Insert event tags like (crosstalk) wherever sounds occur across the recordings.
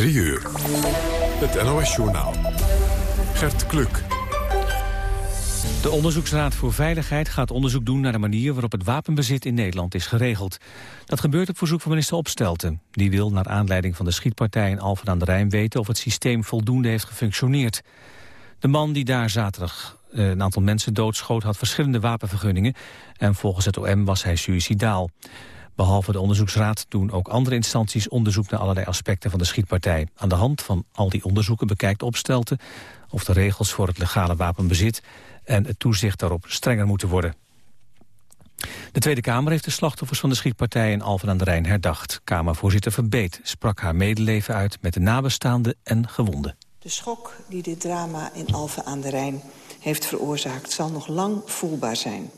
3 uur. Het NOS-journaal. Gert Kluk. De Onderzoeksraad voor Veiligheid gaat onderzoek doen naar de manier waarop het wapenbezit in Nederland is geregeld. Dat gebeurt op verzoek van minister Opstelten. Die wil naar aanleiding van de schietpartij in Alphen aan de Rijn weten of het systeem voldoende heeft gefunctioneerd. De man die daar zaterdag eh, een aantal mensen doodschoot had verschillende wapenvergunningen en volgens het OM was hij suicidaal. Behalve de onderzoeksraad doen ook andere instanties onderzoek naar allerlei aspecten van de schietpartij. Aan de hand van al die onderzoeken bekijkt Opstelten of de regels voor het legale wapenbezit en het toezicht daarop strenger moeten worden. De Tweede Kamer heeft de slachtoffers van de schietpartij in Alphen aan de Rijn herdacht. Kamervoorzitter Verbeet sprak haar medeleven uit met de nabestaanden en gewonden. De schok die dit drama in Alphen aan de Rijn heeft veroorzaakt... zal nog lang voelbaar zijn.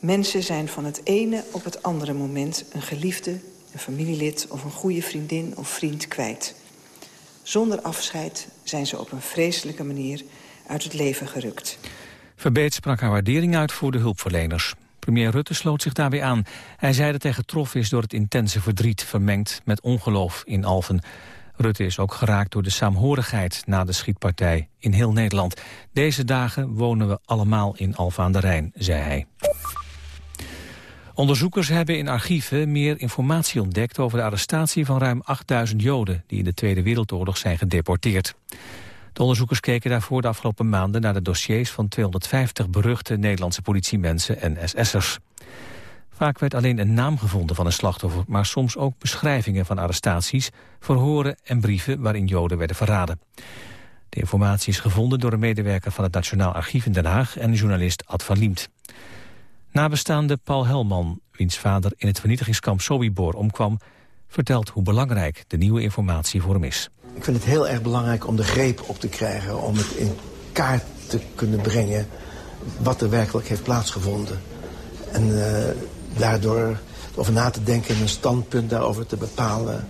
Mensen zijn van het ene op het andere moment een geliefde, een familielid... of een goede vriendin of vriend kwijt. Zonder afscheid zijn ze op een vreselijke manier uit het leven gerukt. Verbeet sprak haar waardering uit voor de hulpverleners. Premier Rutte sloot zich daarbij aan. Hij zei dat hij getroffen is door het intense verdriet... vermengd met ongeloof in Alphen. Rutte is ook geraakt door de saamhorigheid na de schietpartij in heel Nederland. Deze dagen wonen we allemaal in Alphen aan de Rijn, zei hij. Onderzoekers hebben in archieven meer informatie ontdekt over de arrestatie van ruim 8000 Joden die in de Tweede Wereldoorlog zijn gedeporteerd. De onderzoekers keken daarvoor de afgelopen maanden naar de dossiers van 250 beruchte Nederlandse politiemensen en SS'ers. Vaak werd alleen een naam gevonden van een slachtoffer, maar soms ook beschrijvingen van arrestaties, verhoren en brieven waarin Joden werden verraden. De informatie is gevonden door een medewerker van het Nationaal Archief in Den Haag en journalist Ad van Liemt. Nabestaande Paul Helman, wiens vader in het vernietigingskamp Sobibor omkwam, vertelt hoe belangrijk de nieuwe informatie voor hem is. Ik vind het heel erg belangrijk om de greep op te krijgen... om het in kaart te kunnen brengen wat er werkelijk heeft plaatsgevonden. En uh, daardoor over na te denken en een standpunt daarover te bepalen.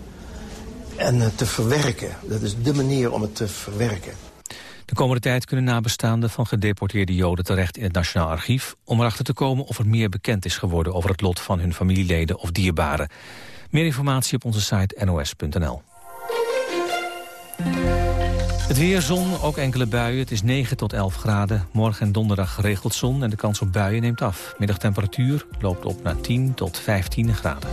En uh, te verwerken. Dat is de manier om het te verwerken. De komende tijd kunnen nabestaanden van gedeporteerde Joden terecht in het Nationaal Archief... om erachter te komen of er meer bekend is geworden over het lot van hun familieleden of dierbaren. Meer informatie op onze site nos.nl. Het weer, zon, ook enkele buien. Het is 9 tot 11 graden. Morgen en donderdag geregeld zon en de kans op buien neemt af. Middagtemperatuur loopt op naar 10 tot 15 graden.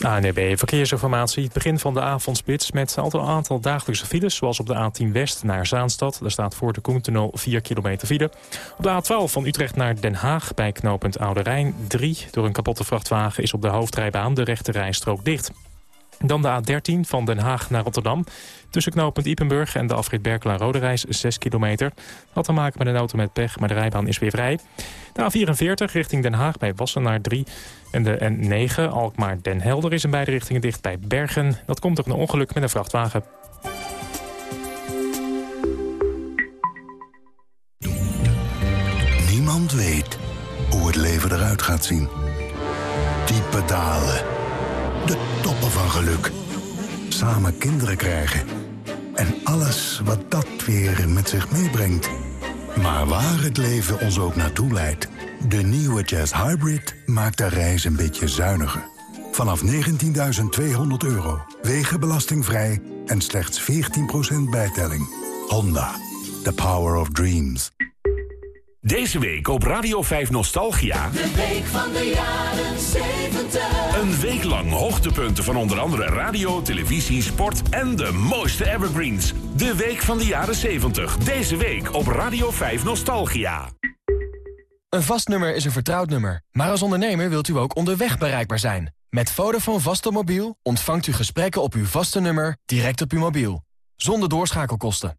ANB Verkeersinformatie. Het begin van de avondspits met een aantal dagelijkse files... zoals op de A10 West naar Zaanstad. Daar staat voor de Koentunnel 4 kilometer file. Op de A12 van Utrecht naar Den Haag bij knooppunt Oude Rijn 3. Door een kapotte vrachtwagen is op de hoofdrijbaan de rechte rijstrook dicht. Dan de A13 van Den Haag naar Rotterdam. Tussen knooppunt Ipenburg en de afrit Berkela-Rode reis 6 kilometer. Had te maken met een auto met pech, maar de rijbaan is weer vrij. De A44 richting Den Haag bij Wassenaar 3. En de N9 Alkmaar-Den Helder is in beide richtingen dicht bij Bergen. Dat komt door een ongeluk met een vrachtwagen. Niemand weet hoe het leven eruit gaat zien. Diepe dalen de toppen van geluk. Samen kinderen krijgen. En alles wat dat weer met zich meebrengt. Maar waar het leven ons ook naartoe leidt... de nieuwe Jazz Hybrid maakt de reis een beetje zuiniger. Vanaf 19.200 euro, wegenbelastingvrij en slechts 14% bijtelling. Honda, the power of dreams. Deze week op Radio 5 Nostalgia. De week van de jaren 70. Een week lang hoogtepunten van onder andere radio, televisie, sport en de mooiste evergreens. De week van de jaren 70. Deze week op Radio 5 Nostalgia. Een vast nummer is een vertrouwd nummer. Maar als ondernemer wilt u ook onderweg bereikbaar zijn. Met Vodafone Vastomobiel ontvangt u gesprekken op uw vaste nummer direct op uw mobiel. Zonder doorschakelkosten.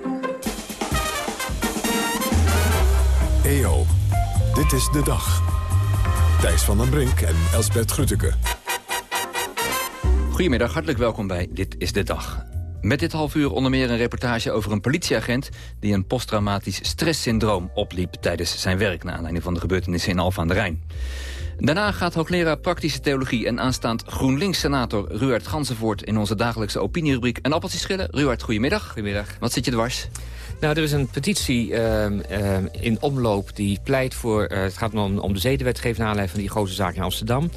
EO, dit is de dag. Thijs van den Brink en Elsbert Grütke. Goedemiddag, hartelijk welkom bij Dit is de Dag. Met dit half uur onder meer een reportage over een politieagent... die een posttraumatisch stresssyndroom opliep tijdens zijn werk... naar aanleiding van de gebeurtenissen in Alphen aan de Rijn. Daarna gaat hoogleraar praktische theologie en aanstaand GroenLinks-senator Ruard Gansenvoort in onze dagelijkse opinierubriek een appeltje schillen. Ruard, goedemiddag. Goedemiddag. Wat zit je dwars? Nou, er is een petitie uh, uh, in omloop die pleit voor... Uh, het gaat om, om de zedenwetgeving naar aanleiding van die grote zaak in Amsterdam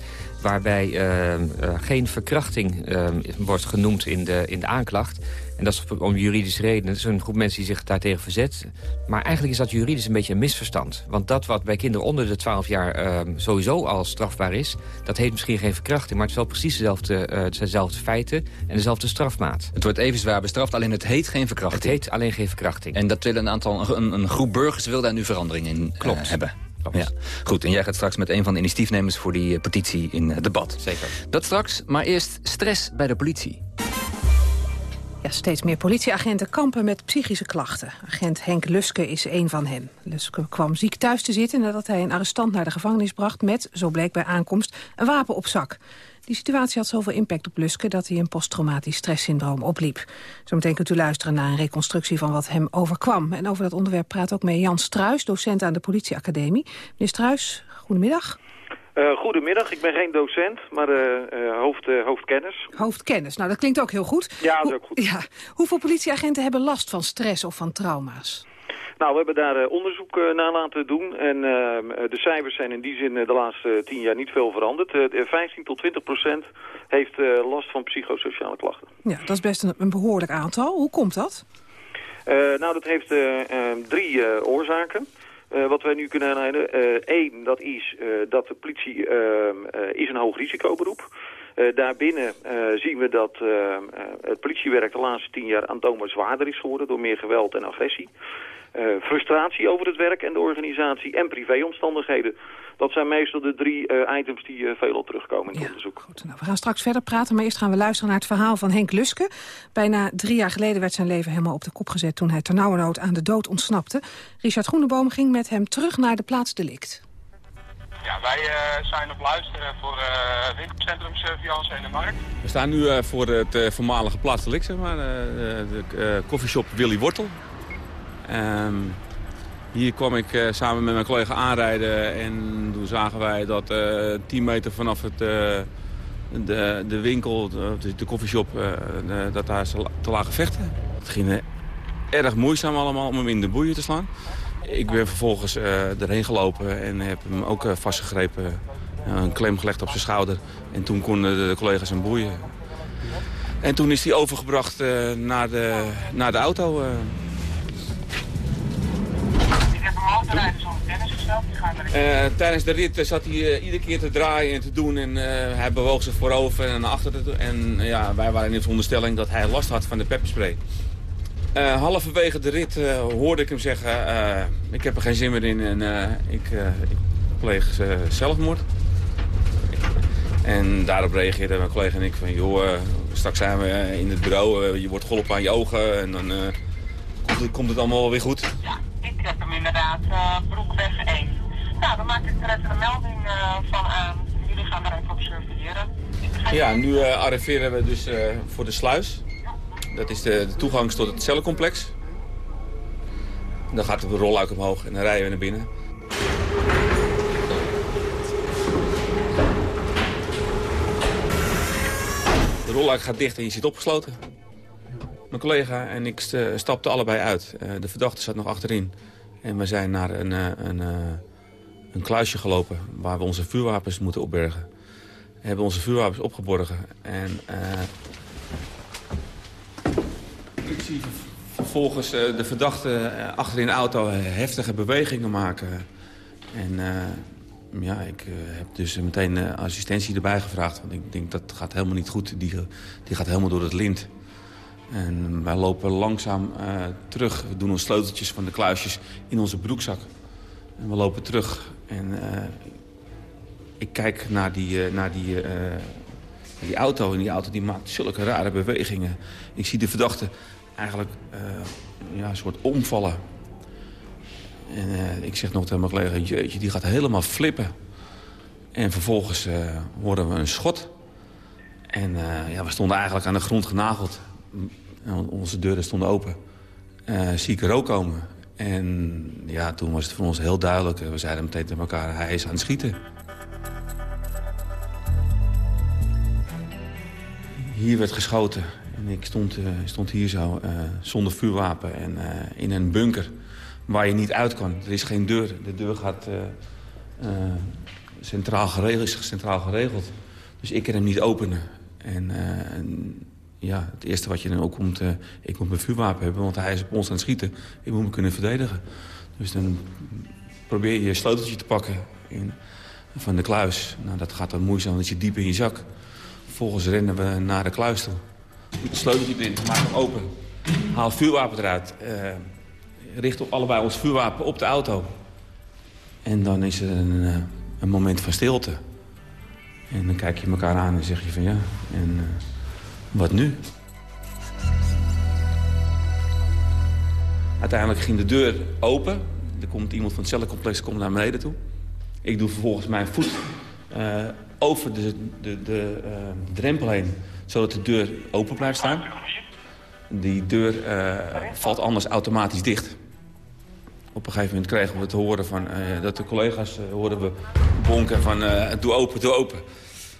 waarbij uh, uh, geen verkrachting wordt genoemd in de, in de aanklacht. En dat is om juridische redenen. Er is een groep mensen die zich daartegen verzet. Maar eigenlijk is dat juridisch een beetje een misverstand. Want dat wat bij kinderen onder de 12 jaar sowieso al strafbaar is... dat heet misschien geen verkrachting, maar het is wel precies dezelfde, dezelfde feiten... en dezelfde strafmaat. Het wordt even zwaar bestraft, alleen het heet geen verkrachting. Het heet alleen geen verkrachting. En dat wil een aantal, een, een groep burgers wil daar nu verandering in Klopt. hebben. Ja, goed. En jij gaat straks met een van de initiatiefnemers voor die petitie in debat. Zeker. Dat straks, maar eerst stress bij de politie. Steeds meer politieagenten kampen met psychische klachten. Agent Henk Luske is een van hen. Luske kwam ziek thuis te zitten nadat hij een arrestant naar de gevangenis bracht... met, zo bleek bij aankomst, een wapen op zak. Die situatie had zoveel impact op Luske dat hij een posttraumatisch stresssyndroom opliep. Zometeen kunt u luisteren naar een reconstructie van wat hem overkwam. En over dat onderwerp praat ook mee Jan Struis, docent aan de politieacademie. Meneer Struis, goedemiddag. Uh, goedemiddag, ik ben geen docent, maar uh, uh, hoofd, hoofdkennis. Hoofdkennis, nou dat klinkt ook heel goed. Ja, dat is ook goed. Ja. Hoeveel politieagenten hebben last van stress of van trauma's? Nou, we hebben daar onderzoek naar laten doen. En de cijfers zijn in die zin de laatste tien jaar niet veel veranderd. 15 tot 20 procent heeft last van psychosociale klachten. Ja, dat is best een, een behoorlijk aantal. Hoe komt dat? nou, dat heeft drie oorzaken. Uh, wat wij nu kunnen aanleiden. Eén, uh, dat is uh, dat de politie is een hoog risicoberoep. daarbinnen zien we dat het politiewerk de laatste tien jaar aantoonbaar zwaarder is geworden door meer geweld en agressie. Frustratie over het werk en de organisatie en privéomstandigheden. Dat zijn meestal de drie items die veel op terugkomen in het ja, onderzoek. Goed, nou, we gaan straks verder praten, maar eerst gaan we luisteren naar het verhaal van Henk Luske. Bijna drie jaar geleden werd zijn leven helemaal op de kop gezet toen hij ternauwernood aan de dood ontsnapte. Richard Groeneboom ging met hem terug naar de plaats delict. Ja, wij uh, zijn op luisteren voor uh, winkelcentrum Surveillance en de Markt. We staan nu uh, voor het uh, voormalige plaats delict, zeg maar, de koffieshop Willy Wortel. Um, hier kwam ik uh, samen met mijn collega aanrijden en toen zagen wij dat uh, 10 meter vanaf het, uh, de, de winkel, de, de koffieshop, dat daar te lagen vechten. Het ging erg moeizaam allemaal om hem in de boeien te slaan. Ik ben vervolgens erheen gelopen en heb hem ook vastgegrepen, een klem gelegd op zijn schouder. En toen konden de collega's hem boeien. En toen is hij overgebracht naar, de, naar de auto. Uh, tijdens de rit zat hij uh, iedere keer te draaien en te doen. En uh, hij bewoog zich voorover en naar achter. Te doen. En ja, wij waren in de veronderstelling dat hij last had van de pepperspray. halverwege de rit hoorde ik hem zeggen... ik heb er geen zin meer in en ik, ik, pleeg zelfmoord. En daarop reageerde mijn collega en ik van... joh, straks zijn we in het bureau, je wordt geholpen aan je ogen... en dan komt het, komt het allemaal weer goed. Ja, ik heb hem inderdaad Broekweg 1. Nou, dan maak ik er even een melding uh, van aan. Jullie gaan er even op surveilleren. Ja, nu uh, arriveren we dus voor de sluis. Dat is de, de toegang tot het cellencomplex. Dan gaat de rolluik omhoog en dan rijden we naar binnen. De rolluik gaat dicht en je zit opgesloten. Mijn collega en ik stapten allebei uit. de verdachte zat nog achterin. En we zijn naar een... een een kluisje gelopen waar we onze vuurwapens moeten opbergen. We hebben onze vuurwapens opgeborgen. En uh, ik zie vervolgens de verdachte achter in de auto heftige bewegingen maken. En ja, ik heb dus meteen assistentie erbij gevraagd. Want ik denk dat gaat helemaal niet goed. Die, die gaat helemaal door het lint. En wij lopen langzaam terug. We doen ons sleuteltjes van de kluisjes in onze broekzak. En we lopen terug en uh, ik kijk naar die, uh, naar die, die auto. En die auto die maakt zulke rare bewegingen. Ik zie de verdachte eigenlijk ja, een soort omvallen. En ik zeg nog tegen mijn collega, jeetje, die gaat helemaal flippen. En vervolgens horen we een schot. En ja, we stonden eigenlijk aan de grond genageld. Onze deuren stonden open. zie ik rook komen. En ja, toen was het voor ons heel duidelijk. We zeiden meteen tegen elkaar, hij is aan het schieten. Hier werd geschoten. En ik stond, uh, stond hier zo, uh, zonder vuurwapen en in een bunker waar je niet uit kan. Er is geen deur. De deur gaat centraal, geregeld, is centraal geregeld. Dus ik kan hem niet openen. En, en ja, het eerste wat je dan ook komt... ik moet mijn vuurwapen hebben, want hij is op ons aan het schieten. Ik moet me kunnen verdedigen. Dus dan probeer je je sleuteltje te pakken in, van de kluis. Nou, dat gaat dan moeizaam, dat je diep in je zak. Vervolgens rennen we naar de kluis toe. Het sleuteltje erin, maak hem open. Haal vuurwapen eruit. Uh, richt op allebei ons vuurwapen op de auto. En dan is er een, uh, een, moment van stilte. En dan kijk je elkaar aan en zeg je van ja, en uh, wat nu? Uiteindelijk ging de deur open. Er komt iemand van het cellencomplex komt naar beneden toe. Ik doe vervolgens mijn voet over de, de, de uh, drempel heen, zodat de deur open blijft staan. Die deur uh, valt anders automatisch dicht. Op een gegeven moment kregen we te horen van, dat de collega's hoorden we bonken van doe open, doe open.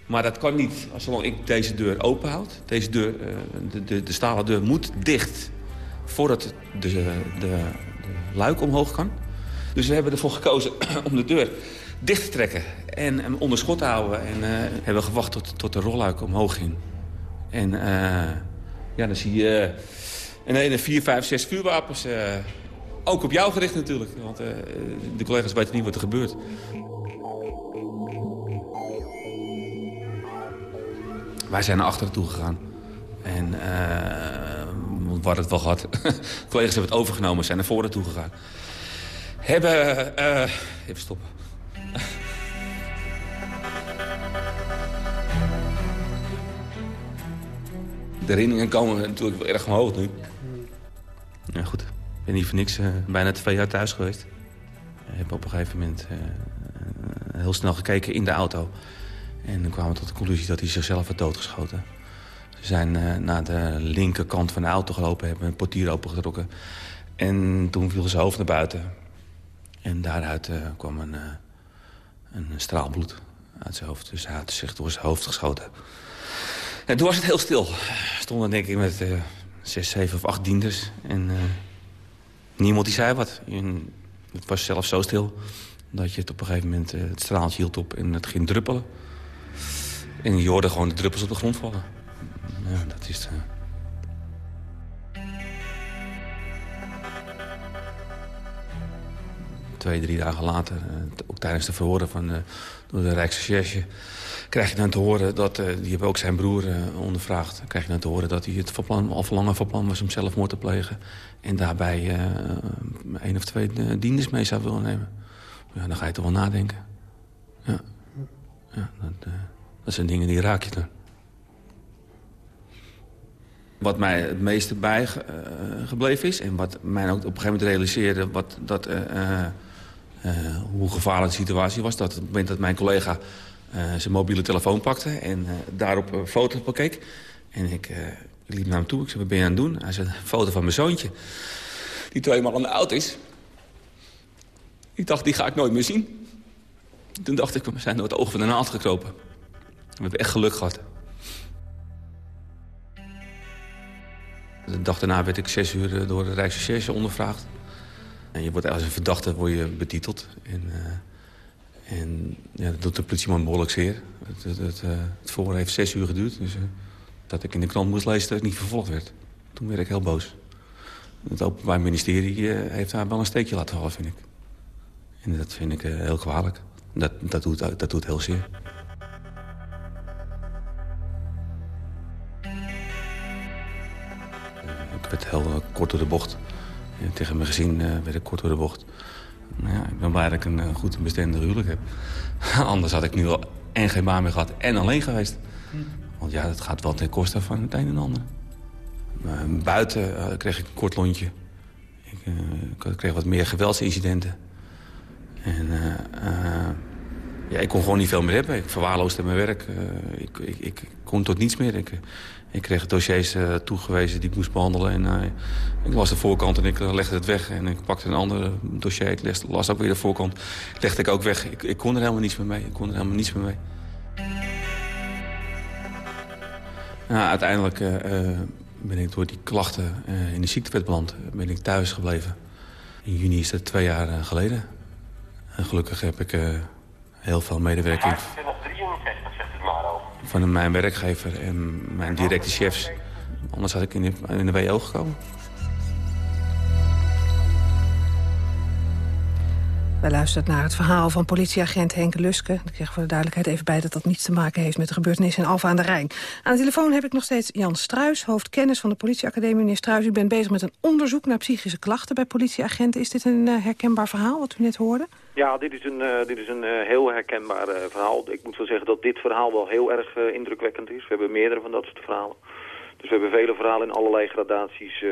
Maar dat kan niet zolang ik deze deur open houd. Deze deur, de, de, de, stalen deur moet dicht voordat de, de, de luik omhoog kan. Dus we hebben ervoor gekozen (clears throat) om de deur dicht te trekken en hem onder schot te houden. En uh, hebben gewacht tot, tot de rolluik omhoog ging. En uh, ja, dan zie je uh, een 4, 5, 6 vuurwapens. ook op jou gericht natuurlijk, want de collega's weten niet wat er gebeurt. Wij zijn naar achteren toe gegaan. En we hadden het wel gehad. (laughs) collega's hebben het overgenomen, zijn naar voren toe gegaan. Hebben... even stoppen. De herinneringen komen natuurlijk wel erg omhoog nu. Ja, goed. Ik ben hier voor niks uh, bijna twee jaar thuis geweest. Heb op een gegeven moment heel snel gekeken in de auto. En dan kwamen we tot de conclusie dat hij zichzelf had doodgeschoten. Ze zijn uh, naar de linkerkant van de auto gelopen, hebben een portier opengetrokken. En toen viel zijn hoofd naar buiten. En daaruit kwam een, een straal bloed uit zijn hoofd. Dus hij had zich door zijn hoofd geschoten. En toen was het heel stil. Stonden denk ik met uh, zes, zeven of acht dienders. En uh, niemand die zei wat. En het was zelfs zo stil dat je het op een gegeven moment uh, het straaltje hield op en het ging druppelen. En je hoorde gewoon de druppels op de grond vallen. Ja, dat is... Twee, drie dagen later, ook tijdens de verhoren van, door de Rijksrecherche krijg je dan te horen dat, die hebben ook zijn broer ondervraagd... krijg je dan te horen dat hij het van plan, al verlangen van plan was om zelfmoord te plegen... en daarbij één of twee dienders mee zou willen nemen. Ja, dan ga je toch wel nadenken. Ja, ja dat, dat zijn dingen die raak je dan. Wat mij het meeste bijgebleven is... en wat mij ook op een gegeven moment realiseerde... Wat, dat, hoe gevaarlijk de situatie was... dat op het moment dat mijn collega zijn mobiele telefoon pakte en daarop een foto bekeek. En ik, liep naar hem toe. Ik zei, wat ben je aan het doen? Hij zei, een foto van mijn zoontje. Die tweemaal aan de oud is. Ik dacht, die ga ik nooit meer zien. Toen dacht ik, we zijn door het oog van de naald gekropen. We hebben echt geluk gehad. De dag daarna werd ik zes uur door de Rijksrecherche ondervraagd. En je wordt als een verdachte word je betiteld. En, en ja, dat doet de politieman behoorlijk zeer. Het, het, het, het voor heeft zes uur geduurd. Dus dat ik in de krant moest lezen dat ik niet vervolgd werd. Toen werd ik heel boos. Het Openbaar Ministerie heeft daar wel een steekje laten vallen, vind ik. En dat vind ik heel kwalijk. Dat, dat, doet, dat doet heel zeer. Werd heel kort door de bocht. tegen mijn gezin werd ik kort door de bocht. Nou ja, ik ben blij dat ik een uh, goed en bestendig huwelijk heb. (laughs) Anders had ik nu al en geen baan meer gehad en alleen geweest. Want ja, dat gaat wel ten koste van het een en ander. Buiten kreeg ik een kort lontje. Ik, ik kreeg wat meer geweldsincidenten. En ik kon gewoon niet veel meer hebben. Ik verwaarloosde mijn werk. ik, ik, ik, kon tot niets meer. Ik, ik kreeg dossiers toegewezen die ik moest behandelen. En, ik las de voorkant en ik legde het weg. En ik pakte een ander dossier. Ik las, ook weer de voorkant. Legde ik ook weg. Ik, ik kon er helemaal niets meer mee. Ik kon er helemaal niets meer mee. Nou, uiteindelijk ben ik door die klachten in de ziektewet beland. Ben ik thuis gebleven. In juni is dat twee jaar geleden. En gelukkig heb ik heel veel medewerking van mijn werkgever en mijn directe chefs. Anders had ik in de, WO gekomen. Wij luisteren naar het verhaal van politieagent Henk Luske. Ik zeg voor de duidelijkheid even bij dat dat niets te maken heeft... met de gebeurtenis in Alfa aan de Rijn. Aan de telefoon heb ik nog steeds Jan Struis, hoofdkennis van de politieacademie. Meneer Struis, u bent bezig met een onderzoek naar psychische klachten bij politieagenten. Is dit een uh, herkenbaar verhaal, wat u net hoorde? Ja, dit is een, uh, dit is een uh, heel herkenbaar verhaal. Ik moet wel zeggen dat dit verhaal wel heel erg indrukwekkend is. We hebben meerdere van dat soort verhalen. Dus we hebben vele verhalen in allerlei gradaties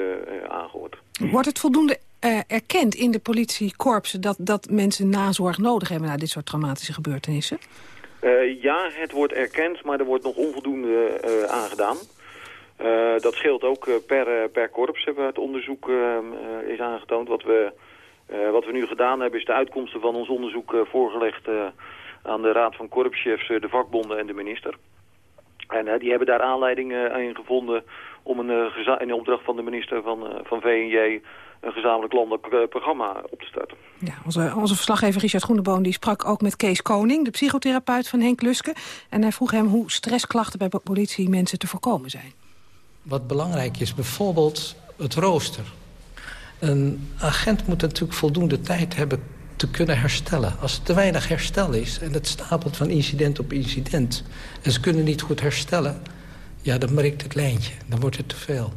aangehoord. Wordt het voldoende erkend in de politiekorpsen... Dat, dat mensen nazorg nodig hebben na dit soort traumatische gebeurtenissen? Ja, het wordt erkend, maar er wordt nog onvoldoende aangedaan. dat scheelt ook per, per korps, hebben we het onderzoek is aangetoond. Wat we, wat we nu gedaan hebben, is de uitkomsten van ons onderzoek voorgelegd... aan de Raad van Korpschefs, de vakbonden en de minister. En die hebben daar aanleiding in gevonden om een, in opdracht van de minister van, van VNJ een gezamenlijk landelijk eh, programma op te starten. Ja, onze, onze verslaggever Richard Groeneboom die sprak ook met Kees Koning, de psychotherapeut van Henk Luske. En hij vroeg hem hoe stressklachten bij politie mensen te voorkomen zijn. Wat belangrijk is, bijvoorbeeld het rooster. Een agent moet natuurlijk voldoende tijd hebben te kunnen herstellen. Als er te weinig herstel is en het stapelt van incident op incident... en ze kunnen niet goed herstellen, ja, dan breekt het lijntje. Dan wordt het te veel.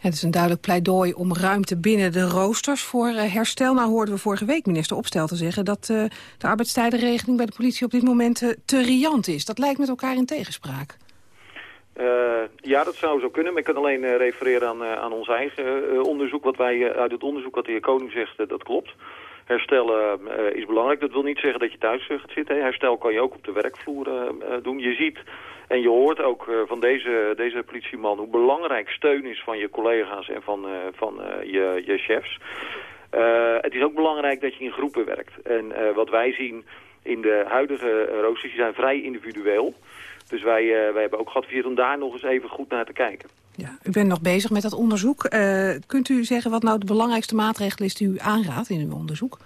Het is een duidelijk pleidooi om ruimte binnen de roosters voor uh, herstel. Nou hoorden we vorige week minister Opstel te zeggen... dat uh, de arbeidstijdenregeling bij de politie op dit moment uh, te riant is. Dat lijkt met elkaar in tegenspraak. Ja, dat zou zo kunnen. Maar ik kan alleen refereren aan, aan ons eigen onderzoek. Wat wij uit het onderzoek wat de heer Koning zegt, dat klopt. Herstellen is belangrijk. Dat wil niet zeggen dat je thuis gaat zitten. Herstel kan je ook op de werkvloer doen. Je ziet en je hoort ook van deze, deze politieman hoe belangrijk steun is van je collega's en van, van je, je chefs. het is ook belangrijk dat je in groepen werkt. En wat wij zien in de huidige roosters, die zijn vrij individueel. Dus wij, wij hebben ook geadviseerd om daar nog eens even goed naar te kijken. Ja, u bent nog bezig met dat onderzoek. kunt u zeggen wat nou de belangrijkste maatregel is die u aanraadt in uw onderzoek?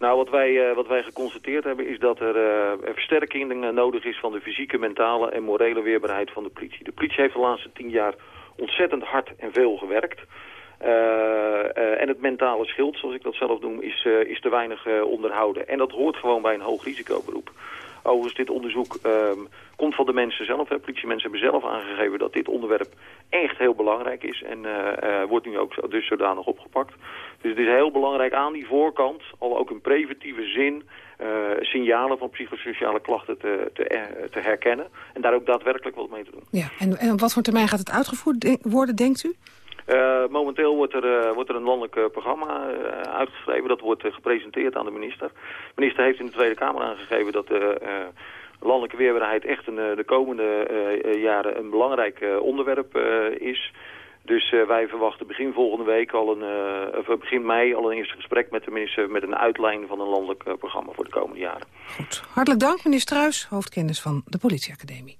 Nou, wat wij, uh, wat wij geconstateerd hebben is dat er uh, versterking nodig is van de fysieke, mentale en morele weerbaarheid van de politie. De politie heeft de laatste tien jaar ontzettend hard en veel gewerkt. Uh, en het mentale schild, zoals ik dat zelf noem, is, is te weinig onderhouden. En dat hoort gewoon bij een hoog risicoberoep. Overigens, dit onderzoek um, komt van de mensen zelf. Hè. Politiemensen hebben zelf aangegeven dat dit onderwerp echt heel belangrijk is. En uh, wordt nu ook dus zodanig opgepakt. Dus het is heel belangrijk aan die voorkant, al ook in preventieve zin, uh, signalen van psychosociale klachten te, te, te, herkennen. En daar ook daadwerkelijk wat mee te doen. Ja, en, en op wat voor termijn gaat het uitgevoerd worden, denkt u? Uh, momenteel wordt er, uh, wordt er een landelijk uh, programma uitgeschreven. Dat wordt gepresenteerd aan de minister. De minister heeft in de Tweede Kamer aangegeven dat de landelijke weerbaarheid echt een, de komende jaren een belangrijk onderwerp is. Dus wij verwachten begin volgende week al een, begin mei al een eerste gesprek met de minister met een uitlijn van een landelijk programma voor de komende jaren. Goed. Hartelijk dank meneer Struis, hoofdkennis van de politieacademie.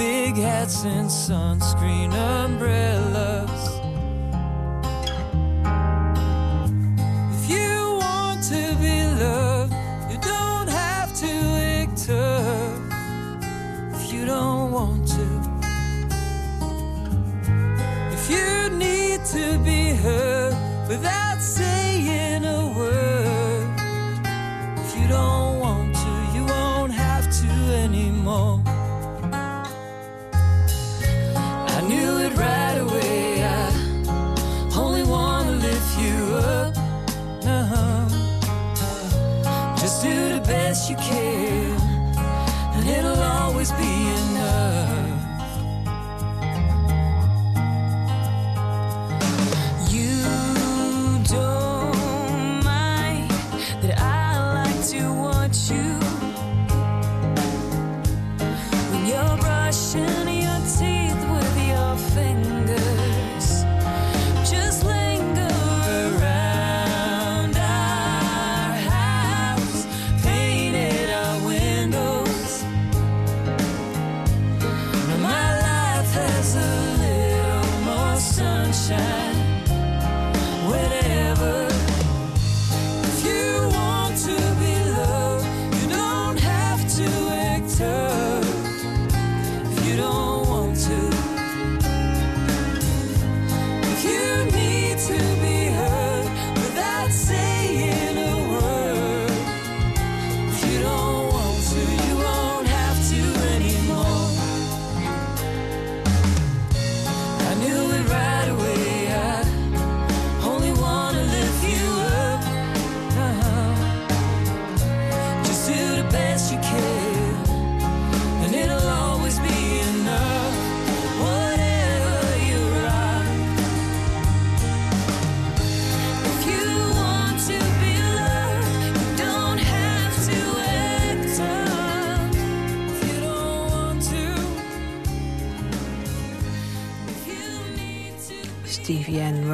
Big hats and sunscreen umbrellas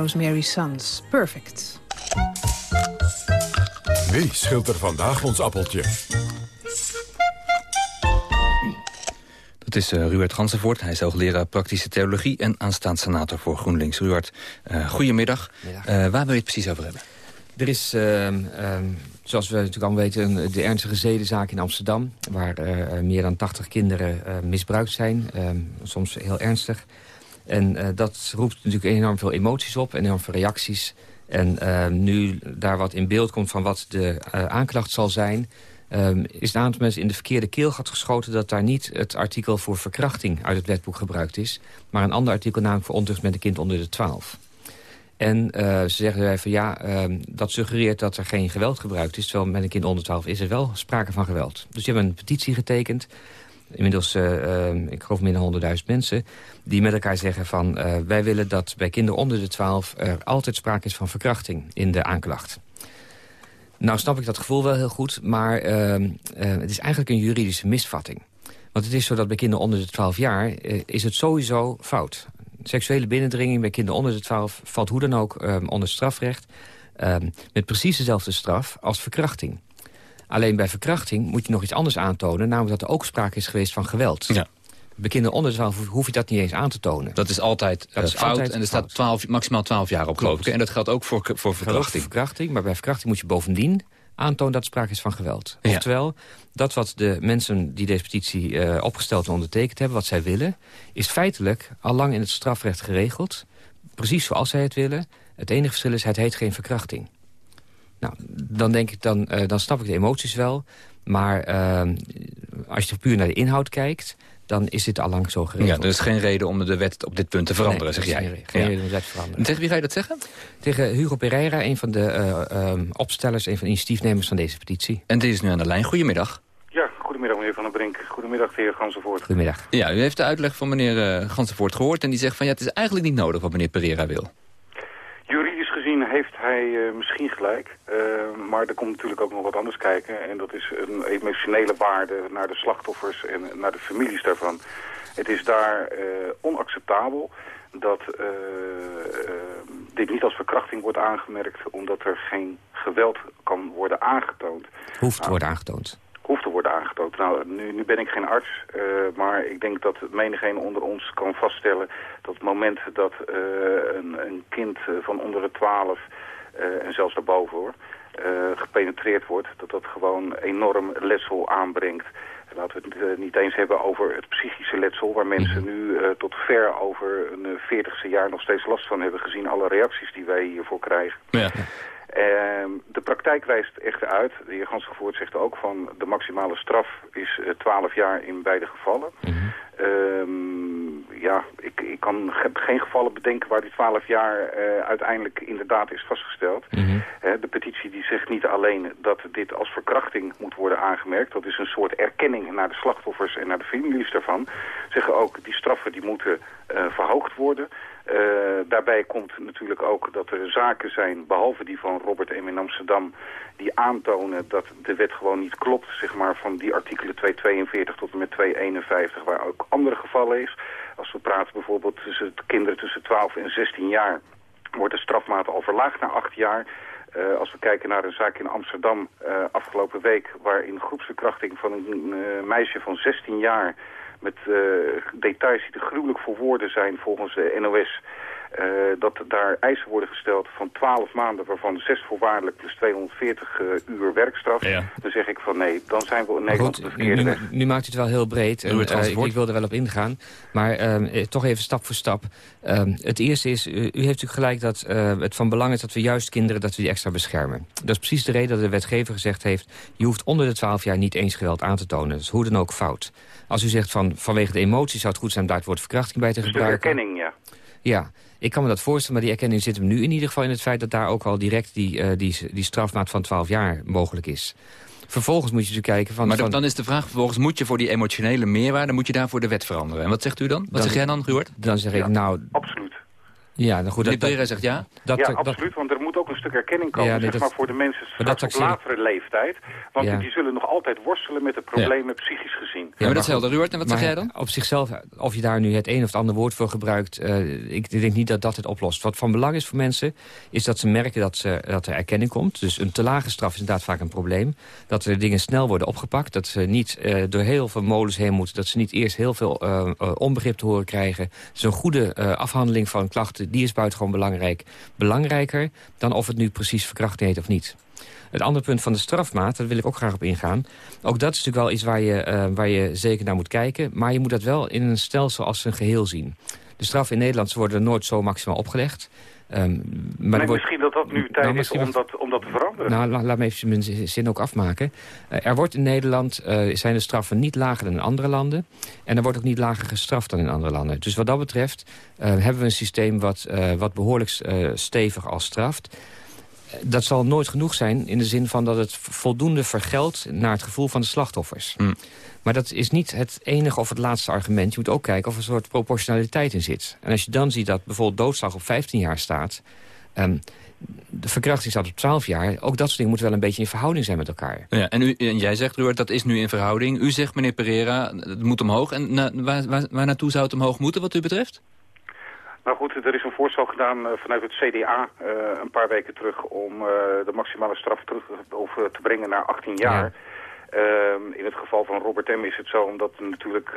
Rosemary Sons. Perfect. Wie schilt er vandaag ons appeltje? Dat is uh, Ruud Gansenvoort. Hij is hoogleraar praktische theologie... en aanstaand senator voor GroenLinks. Ruud, uh, goedemiddag. Uh, waar wil je het precies over hebben? Er is, ehm, ehm, zoals we natuurlijk allemaal weten, de ernstige zedenzaak in Amsterdam... waar eh, meer dan 80 kinderen eh, misbruikt zijn, ehm, soms heel ernstig. En eh, dat roept natuurlijk enorm veel emoties op, enorm veel reacties. En ehm, nu daar wat in beeld komt van wat de eh, aanklacht zal zijn... ehm, is een aantal mensen in de verkeerde keelgat geschoten... dat daar niet het artikel voor verkrachting uit het wetboek gebruikt is... maar een ander artikel namelijk voor ontucht met een kind onder de 12. En eh, ze zeggen wij van ja, ehm, dat suggereert dat er geen geweld gebruikt is... terwijl met een kind onder 12 is er wel sprake van geweld. Dus die hebben een petitie getekend. Inmiddels, eh, ehm, ik geloof meer dan 100.000 mensen... die met elkaar zeggen van eh, wij willen dat bij kinderen onder de 12... er altijd sprake is van verkrachting in de aanklacht. Nou snap ik dat gevoel wel heel goed, maar ehm, eh, het is eigenlijk een juridische misvatting. Want het is zo dat bij kinderen onder de 12 jaar is het sowieso fout. Seksuele binnendringing bij kinderen onder de 12 valt hoe dan ook ehm, onder strafrecht... met precies dezelfde straf als verkrachting. Alleen bij verkrachting moet je nog iets anders aantonen... namelijk dat er ook sprake is geweest van geweld. Ja. Bij kinderen onder de 12 hoef je dat niet eens aan te tonen. Dat is altijd Dat eh, is fout altijd en er staat 12, maximaal 12 jaar op, geloof ik. En dat geldt ook voor, voor verkrachting. verkrachting. Maar bij verkrachting moet je bovendien aantonen dat er sprake is van geweld. Ja. Oftewel, dat wat de mensen die deze petitie eh, opgesteld en ondertekend hebben... wat zij willen, is feitelijk al lang in het strafrecht geregeld. Precies zoals zij het willen. Het enige verschil is, het heet geen verkrachting. Nou, dan denk ik, dan, eh, dan snap ik de emoties wel. Maar eh, als je puur naar de inhoud kijkt... dan is dit al lang zo geregeld. Ja, er is geen reden om de wet op dit punt te veranderen, Nee, zeg jij. geen re- geen Ja. reden om de wet te veranderen. En tegen wie ga je dat zeggen? Tegen Hugo Pereira, een van de eh, ehm, opstellers... een van de initiatiefnemers van deze petitie. En die is nu aan de lijn. Goedemiddag. Ja, goedemiddag meneer Van der Brink. Goedemiddag de heer Gansenvoort. Goedemiddag. Ja, u heeft de uitleg van meneer uh, Gansenvoort gehoord... en die zegt van ja, het is eigenlijk niet nodig wat meneer Pereira wil. Hij eh, misschien gelijk. eh, maar er komt natuurlijk ook nog wat anders kijken. En dat is een emotionele waarde naar de slachtoffers en naar de families daarvan. Het is daar eh, onacceptabel dat dit niet als verkrachting wordt aangemerkt... omdat er geen geweld kan worden aangetoond. Hoeft te worden aangetoond. hoeft te worden aangetoond. Nou, nu, nu ben ik geen arts, eh, maar ik denk dat menigeen onder ons kan vaststellen... dat het moment dat eh, een, een kind eh, van onder de 12 eh, en zelfs daarboven hoor, gepenetreerd wordt... dat dat gewoon enorm letsel aanbrengt. Laten we het niet eens hebben over het psychische letsel... waar mensen nu eh, tot ver over een veertigste jaar nog steeds last van hebben gezien... alle reacties die wij hiervoor krijgen. Ja. Ehm, de praktijk wijst echter uit, de heer Gansgevoort zegt ook van de maximale straf is eh, 12 jaar in beide gevallen. Ehm, ja, ik, ik kan ge- geen gevallen bedenken waar die 12 jaar eh, uiteindelijk inderdaad is vastgesteld. Hè, de petitie die zegt niet alleen dat dit als verkrachting moet worden aangemerkt. Dat is een soort erkenning naar de slachtoffers en naar de families daarvan. Zeggen ook die straffen die moeten eh, verhoogd worden. Eh, daarbij komt natuurlijk ook dat er zaken zijn, behalve die van Robert M. in Amsterdam, die aantonen dat de wet gewoon niet klopt, zeg maar, van die artikelen 242 tot en met 251, waar ook andere gevallen is. Als we praten bijvoorbeeld tussen kinderen tussen 12 en 16 jaar, wordt de strafmaat al verlaagd naar 8 jaar. Eh, als we kijken naar een zaak in Amsterdam eh, afgelopen week... waarin groepsverkrachting van een meisje van 16 jaar... met eh, details die te gruwelijk voor woorden zijn volgens de NOS... eh, dat daar eisen worden gesteld van 12 maanden, waarvan 6 voorwaardelijk plus 240 uh, uur werkstraf. Dan zeg ik van nee, dan zijn we in Nederland de verkeerde nu, weg. nu maakt u het wel heel breed. En, uh, ik, ik wil er wel op ingaan. Maar uh, toch even stap voor stap. Uh, het eerste is, u, u heeft natuurlijk gelijk dat uh, het van belang is dat we juist kinderen dat we die extra beschermen. Dat is precies de reden dat de wetgever gezegd heeft... je hoeft onder de 12 jaar niet eens geweld aan te tonen. Dat is hoe dan ook fout. Als u zegt van vanwege de emotie zou het goed zijn... om daar het woord verkrachting bij te dus gebruiken. erkenning, ja. Ja, ik kan me dat voorstellen, maar die erkenning zit hem nu in ieder geval in het feit... dat daar ook al direct die, uh, die, die strafmaat van 12 jaar mogelijk is. Vervolgens moet je dus kijken van... Maar van, dan is de vraag, vervolgens moet je voor die emotionele meerwaarde... moet je daarvoor de wet veranderen. En wat zegt u dan? Wat Dan- zeg jij dan, Ruud? Dan zeg ik, nou... Absoluut. Ja, dan goed. Meneer Pereira zegt ja? Dat, ja, dat- absoluut, want er moet ook een stuk erkenning komen, Ja, nee, zeg dat- maar, voor de mensen maar dat straks op latere leeftijd. Want Ja. die zullen nog altijd worstelen met de problemen psychisch gezien. Ja, maar dat is helder. Ruud, en wat zeg jij dan? Op zichzelf, of je daar nu het een of het andere woord voor gebruikt... eh, ik denk niet dat dat het oplost. Wat van belang is voor mensen, is dat ze merken dat, ze, dat er erkenning komt. Dus een te lage straf is inderdaad vaak een probleem. Dat er dingen snel worden opgepakt. Dat ze niet eh, door heel veel molens heen moeten. Dat ze niet eerst heel veel eh, onbegrip te horen krijgen. Dus een goede eh, afhandeling van klachten, die is buitengewoon belangrijk. Belangrijker dan of het nu precies verkrachting heet of niet. Het andere punt van de strafmaat, daar wil ik ook graag op ingaan. Ook dat is natuurlijk wel iets waar je, eh, waar je zeker naar moet kijken. Maar je moet dat wel in een stelsel als een geheel zien. De straffen in Nederland worden nooit zo maximaal opgelegd. Ehm, maar wordt- misschien dat dat nu tijd Nou, is misschien om dat, om dat te veranderen. nou, la- laat me even mijn zin ook afmaken. Eh, er wordt in Nederland, eh, zijn de straffen niet lager dan in andere landen. En er wordt ook niet lager gestraft dan in andere landen. Dus wat dat betreft eh, hebben we een systeem wat, wat behoorlijk eh, stevig als straft. Dat zal nooit genoeg zijn in de zin van dat het voldoende vergeldt... naar het gevoel van de slachtoffers. Hm. Maar dat is niet het enige of het laatste argument. Je moet ook kijken of er een soort proportionaliteit in zit. En als je dan ziet dat bijvoorbeeld doodslag op 15 jaar staat... ehm, de verkrachting staat op 12 jaar. Ook dat soort dingen moeten wel een beetje in verhouding zijn met elkaar. Ja, en, u, en jij zegt, Ruud, dat is nu in verhouding. U zegt, meneer Pereira, het moet omhoog. En na, waar, waar, waar naartoe zou het omhoog moeten, wat u betreft? Nou goed, er is een voorstel gedaan eh, vanuit het CDA eh, een paar weken terug om eh, de maximale straf terug of, te brengen naar 18 jaar. Ehm, in het geval van Robert M. is het zo, omdat er natuurlijk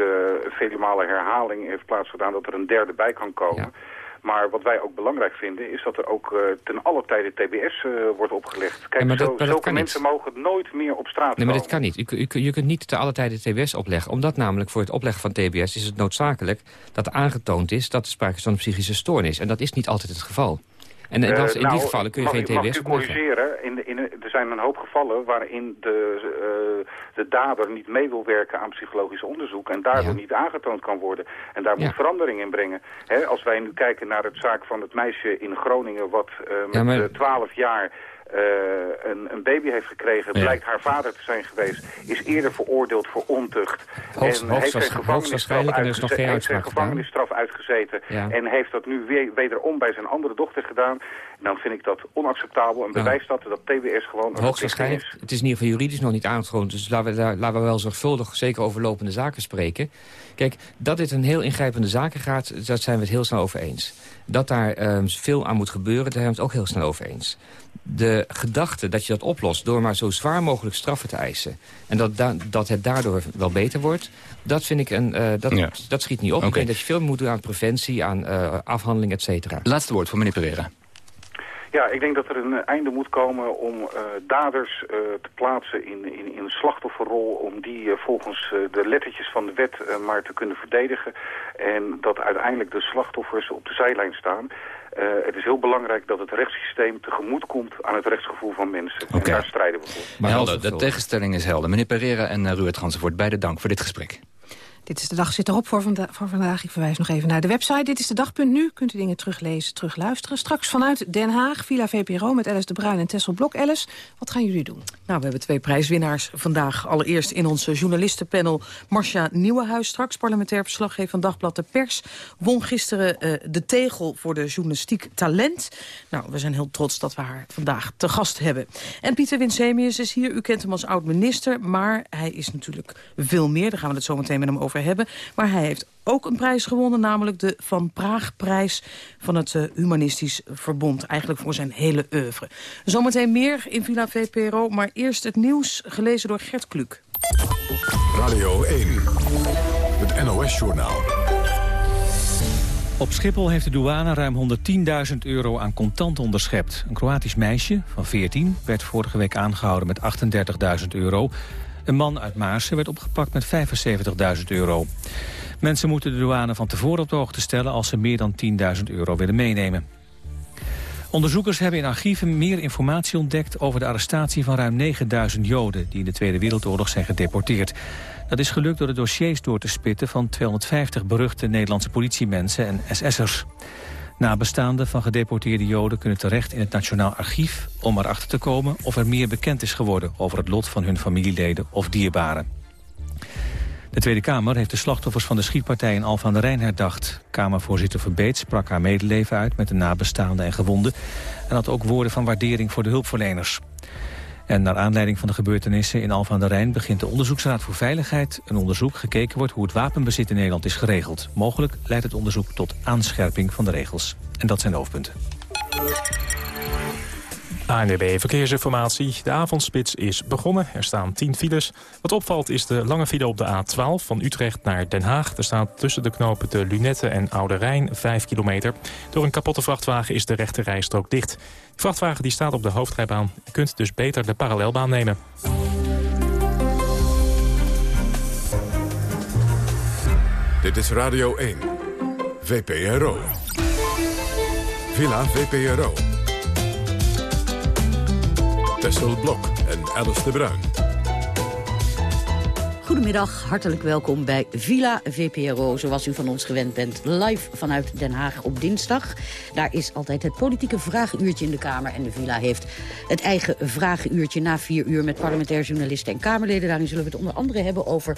vele malen herhaling heeft plaatsgedaan, dat er een derde bij kan komen. Maar wat wij ook belangrijk vinden, is dat er ook eh, ten alle tijde TBS eh, wordt opgelegd. Kijk, Ja, maar dat- zo, maar dat zulke kan niet. mensen mogen nooit meer op straat Nee, maar dit kan niet. U, u- je kunt niet te alle tijden TBS opleggen. Omdat namelijk voor het opleggen van TBS is het noodzakelijk... dat aangetoond is dat er sprake is van een psychische stoornis. En dat is niet altijd het geval. En in, Eh, dat- in nou, die gevallen kun je geen TBS ik corrigeren? In in er zijn een hoop gevallen waarin de, eh, de dader niet mee wil werken aan psychologisch onderzoek... en daardoor niet aangetoond kan worden. En daar Ja. moet verandering in brengen. Als wij nu kijken naar het zaak van het meisje in Groningen... wat eh, met maar- eh, 12 jaar... eh, een, een baby heeft gekregen, Ja. blijkt haar vader te zijn geweest... is eerder veroordeeld voor ontucht. Hoogst- en heeft zijn gevangenisstraf, uitgeze- heeft zijn gevangenisstraf uitgezeten... Ja. en heeft dat nu weer, wederom bij zijn andere dochter gedaan... dan vind ik dat onacceptabel en bewijst dat dat TBS gewoon een Hoogstwaarschijnlijk. is. Het is in ieder geval juridisch nog niet aangetoond. Dus laten we, daar, laten we wel zorgvuldig, zeker over lopende zaken spreken. Kijk, dat dit een heel ingrijpende zaken gaat, dat zijn we het heel snel over eens. Dat daar ehm, veel aan moet gebeuren, daar zijn we het ook heel snel over eens. De gedachte dat je dat oplost door maar zo zwaar mogelijk straffen te eisen... en dat, da- dat het daardoor wel beter wordt, dat vind ik een, eh, dat, Ja. dat schiet niet op. Ik denk dat je veel meer moet doen aan preventie, aan eh, afhandeling, et cetera. Laatste woord voor meneer Pereira. Ja, ik denk dat er een einde moet komen om eh, daders eh, te plaatsen in, in, in een slachtofferrol... om die eh, volgens eh, de lettertjes van de wet eh, maar te kunnen verdedigen. En dat uiteindelijk de slachtoffers op de zijlijn staan. Eh, het is heel belangrijk dat het rechtssysteem tegemoet komt aan het rechtsgevoel van mensen. En daar strijden we voor. helder, de tegenstelling is helder. Meneer Pereira en uh, Ruud Gansenvoort, beide dank voor dit gesprek. Dit is de dag zit erop voor, vanda vandaag. Ik verwijs nog even naar de website. Dit is de dag.nu. Kunt u dingen teruglezen, terugluisteren. Straks vanuit Den Haag, Villa VPRO met Alice de Bruin en Tessel Blok. Alice, wat gaan jullie doen? Nou, we hebben twee prijswinnaars vandaag. Allereerst in ons journalistenpanel Marcia Nieuwenhuis. Straks parlementair verslaggever van Dagblad de Pers. Won gisteren uh, de tegel voor de journalistiek talent. Nou, we zijn heel trots dat we haar vandaag te gast hebben. En Pieter Winsemius is hier. U kent hem als oud-minister, maar hij is natuurlijk veel meer. Daar gaan we het zo meteen met hem over hebben. Maar hij heeft ook een prijs gewonnen, namelijk de Van Praagprijs van het uh, Humanistisch Verbond. Eigenlijk voor zijn hele oeuvre. Zometeen meer in Villa VPRO, maar eerst het nieuws gelezen door Gert Kluk. Radio 1, het NOS-journaal. Op Schiphol heeft de douane ruim 110.000 euro aan contant onderschept. Een Kroatisch meisje van 14 werd vorige week aangehouden met 38.000 euro. Een man uit Maarsen werd opgepakt met 75.000 euro. Mensen moeten de douane van tevoren op de hoogte stellen... als ze meer dan 10.000 euro willen meenemen. Onderzoekers hebben in archieven meer informatie ontdekt... over de arrestatie van ruim 9000 Joden... die in de Tweede Wereldoorlog zijn gedeporteerd. Dat is gelukt door de dossiers door te spitten... van 250 beruchte Nederlandse politiemensen en SS'ers. Nabestaanden van gedeporteerde Joden kunnen terecht in het Nationaal Archief... om erachter te komen of er meer bekend is geworden... over het lot van hun familieleden of dierbaren. De Tweede Kamer heeft de slachtoffers van de schietpartij in Alphen aan de Rijn herdacht. Kamervoorzitter Verbeet sprak haar medeleven uit met de nabestaanden en gewonden... en had ook woorden van waardering voor de hulpverleners. En naar aanleiding van de gebeurtenissen in Alphen aan de Rijn... begint de Onderzoeksraad voor Veiligheid een onderzoek. Gekeken wordt hoe het wapenbezit in Nederland is geregeld. Mogelijk leidt het onderzoek tot aanscherping van de regels. En dat zijn de hoofdpunten. ANWB Verkeersinformatie. De avondspits is begonnen. Er staan 10 files. Wat opvalt is de lange file op de A12 van Utrecht naar Den Haag. Er staat tussen de knopen de Lunette en Oude Rijn 5 kilometer. Door een kapotte vrachtwagen is de rechte rijstrook dicht. De vrachtwagen die staat op de hoofdrijbaan. Kunt dus beter de parallelbaan nemen. Dit is Radio 1. VPRO. Villa VPRO. Tessel Blok en Alice de Bruin. Goedemiddag, hartelijk welkom bij Villa VPRO, zoals u van ons gewend bent. Live vanuit Den Haag op dinsdag. Daar is altijd het politieke vragenuurtje in de Kamer. En de Villa heeft het eigen vragenuurtje na vier uur... met parlementair journalisten en Kamerleden. Daarin zullen we het onder andere hebben over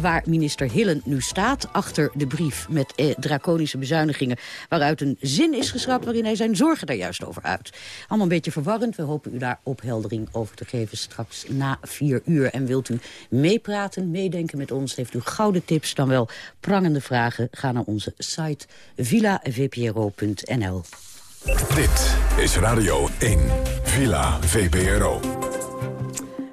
waar minister Hillen nu staat. Achter de brief met eh, draconische bezuinigingen... waaruit een zin is geschrapt waarin hij zijn zorgen daar juist over uit. Allemaal een beetje verwarrend. We hopen u daar opheldering over te geven straks na vier uur. En wilt u meepraten meedenken met ons. Heeft u gouden tips, dan wel prangende vragen? Ga naar onze site villavpro.nl. Dit is Radio 1. Villa VPRO.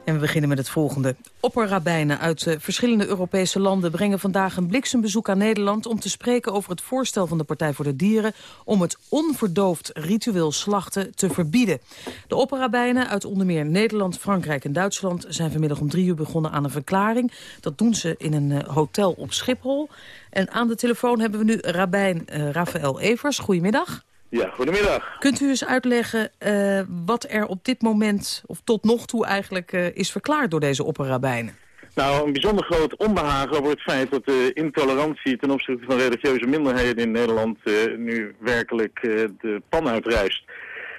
En we beginnen met het volgende. Opperrabijnen uit uh, verschillende Europese landen brengen vandaag een bliksembezoek aan Nederland... om te spreken over het voorstel van de Partij voor de Dieren... om het onverdoofd ritueel slachten te verbieden. De opperrabijnen uit onder meer Nederland, Frankrijk en Duitsland... zijn vanmiddag om drie uur begonnen aan een verklaring. Dat doen ze in een uh, hotel op Schiphol. En aan de telefoon hebben we nu rabbijn uh, Rafael Evers. Goedemiddag. Ja, goedemiddag. Kunt u eens uitleggen uh, wat er op dit moment, of tot nog toe eigenlijk, uh, is verklaard door deze opperrabijnen? Nou, een bijzonder groot onbehagen over het feit dat de intolerantie ten opzichte van religieuze minderheden in Nederland uh, nu werkelijk de pan uitrijst.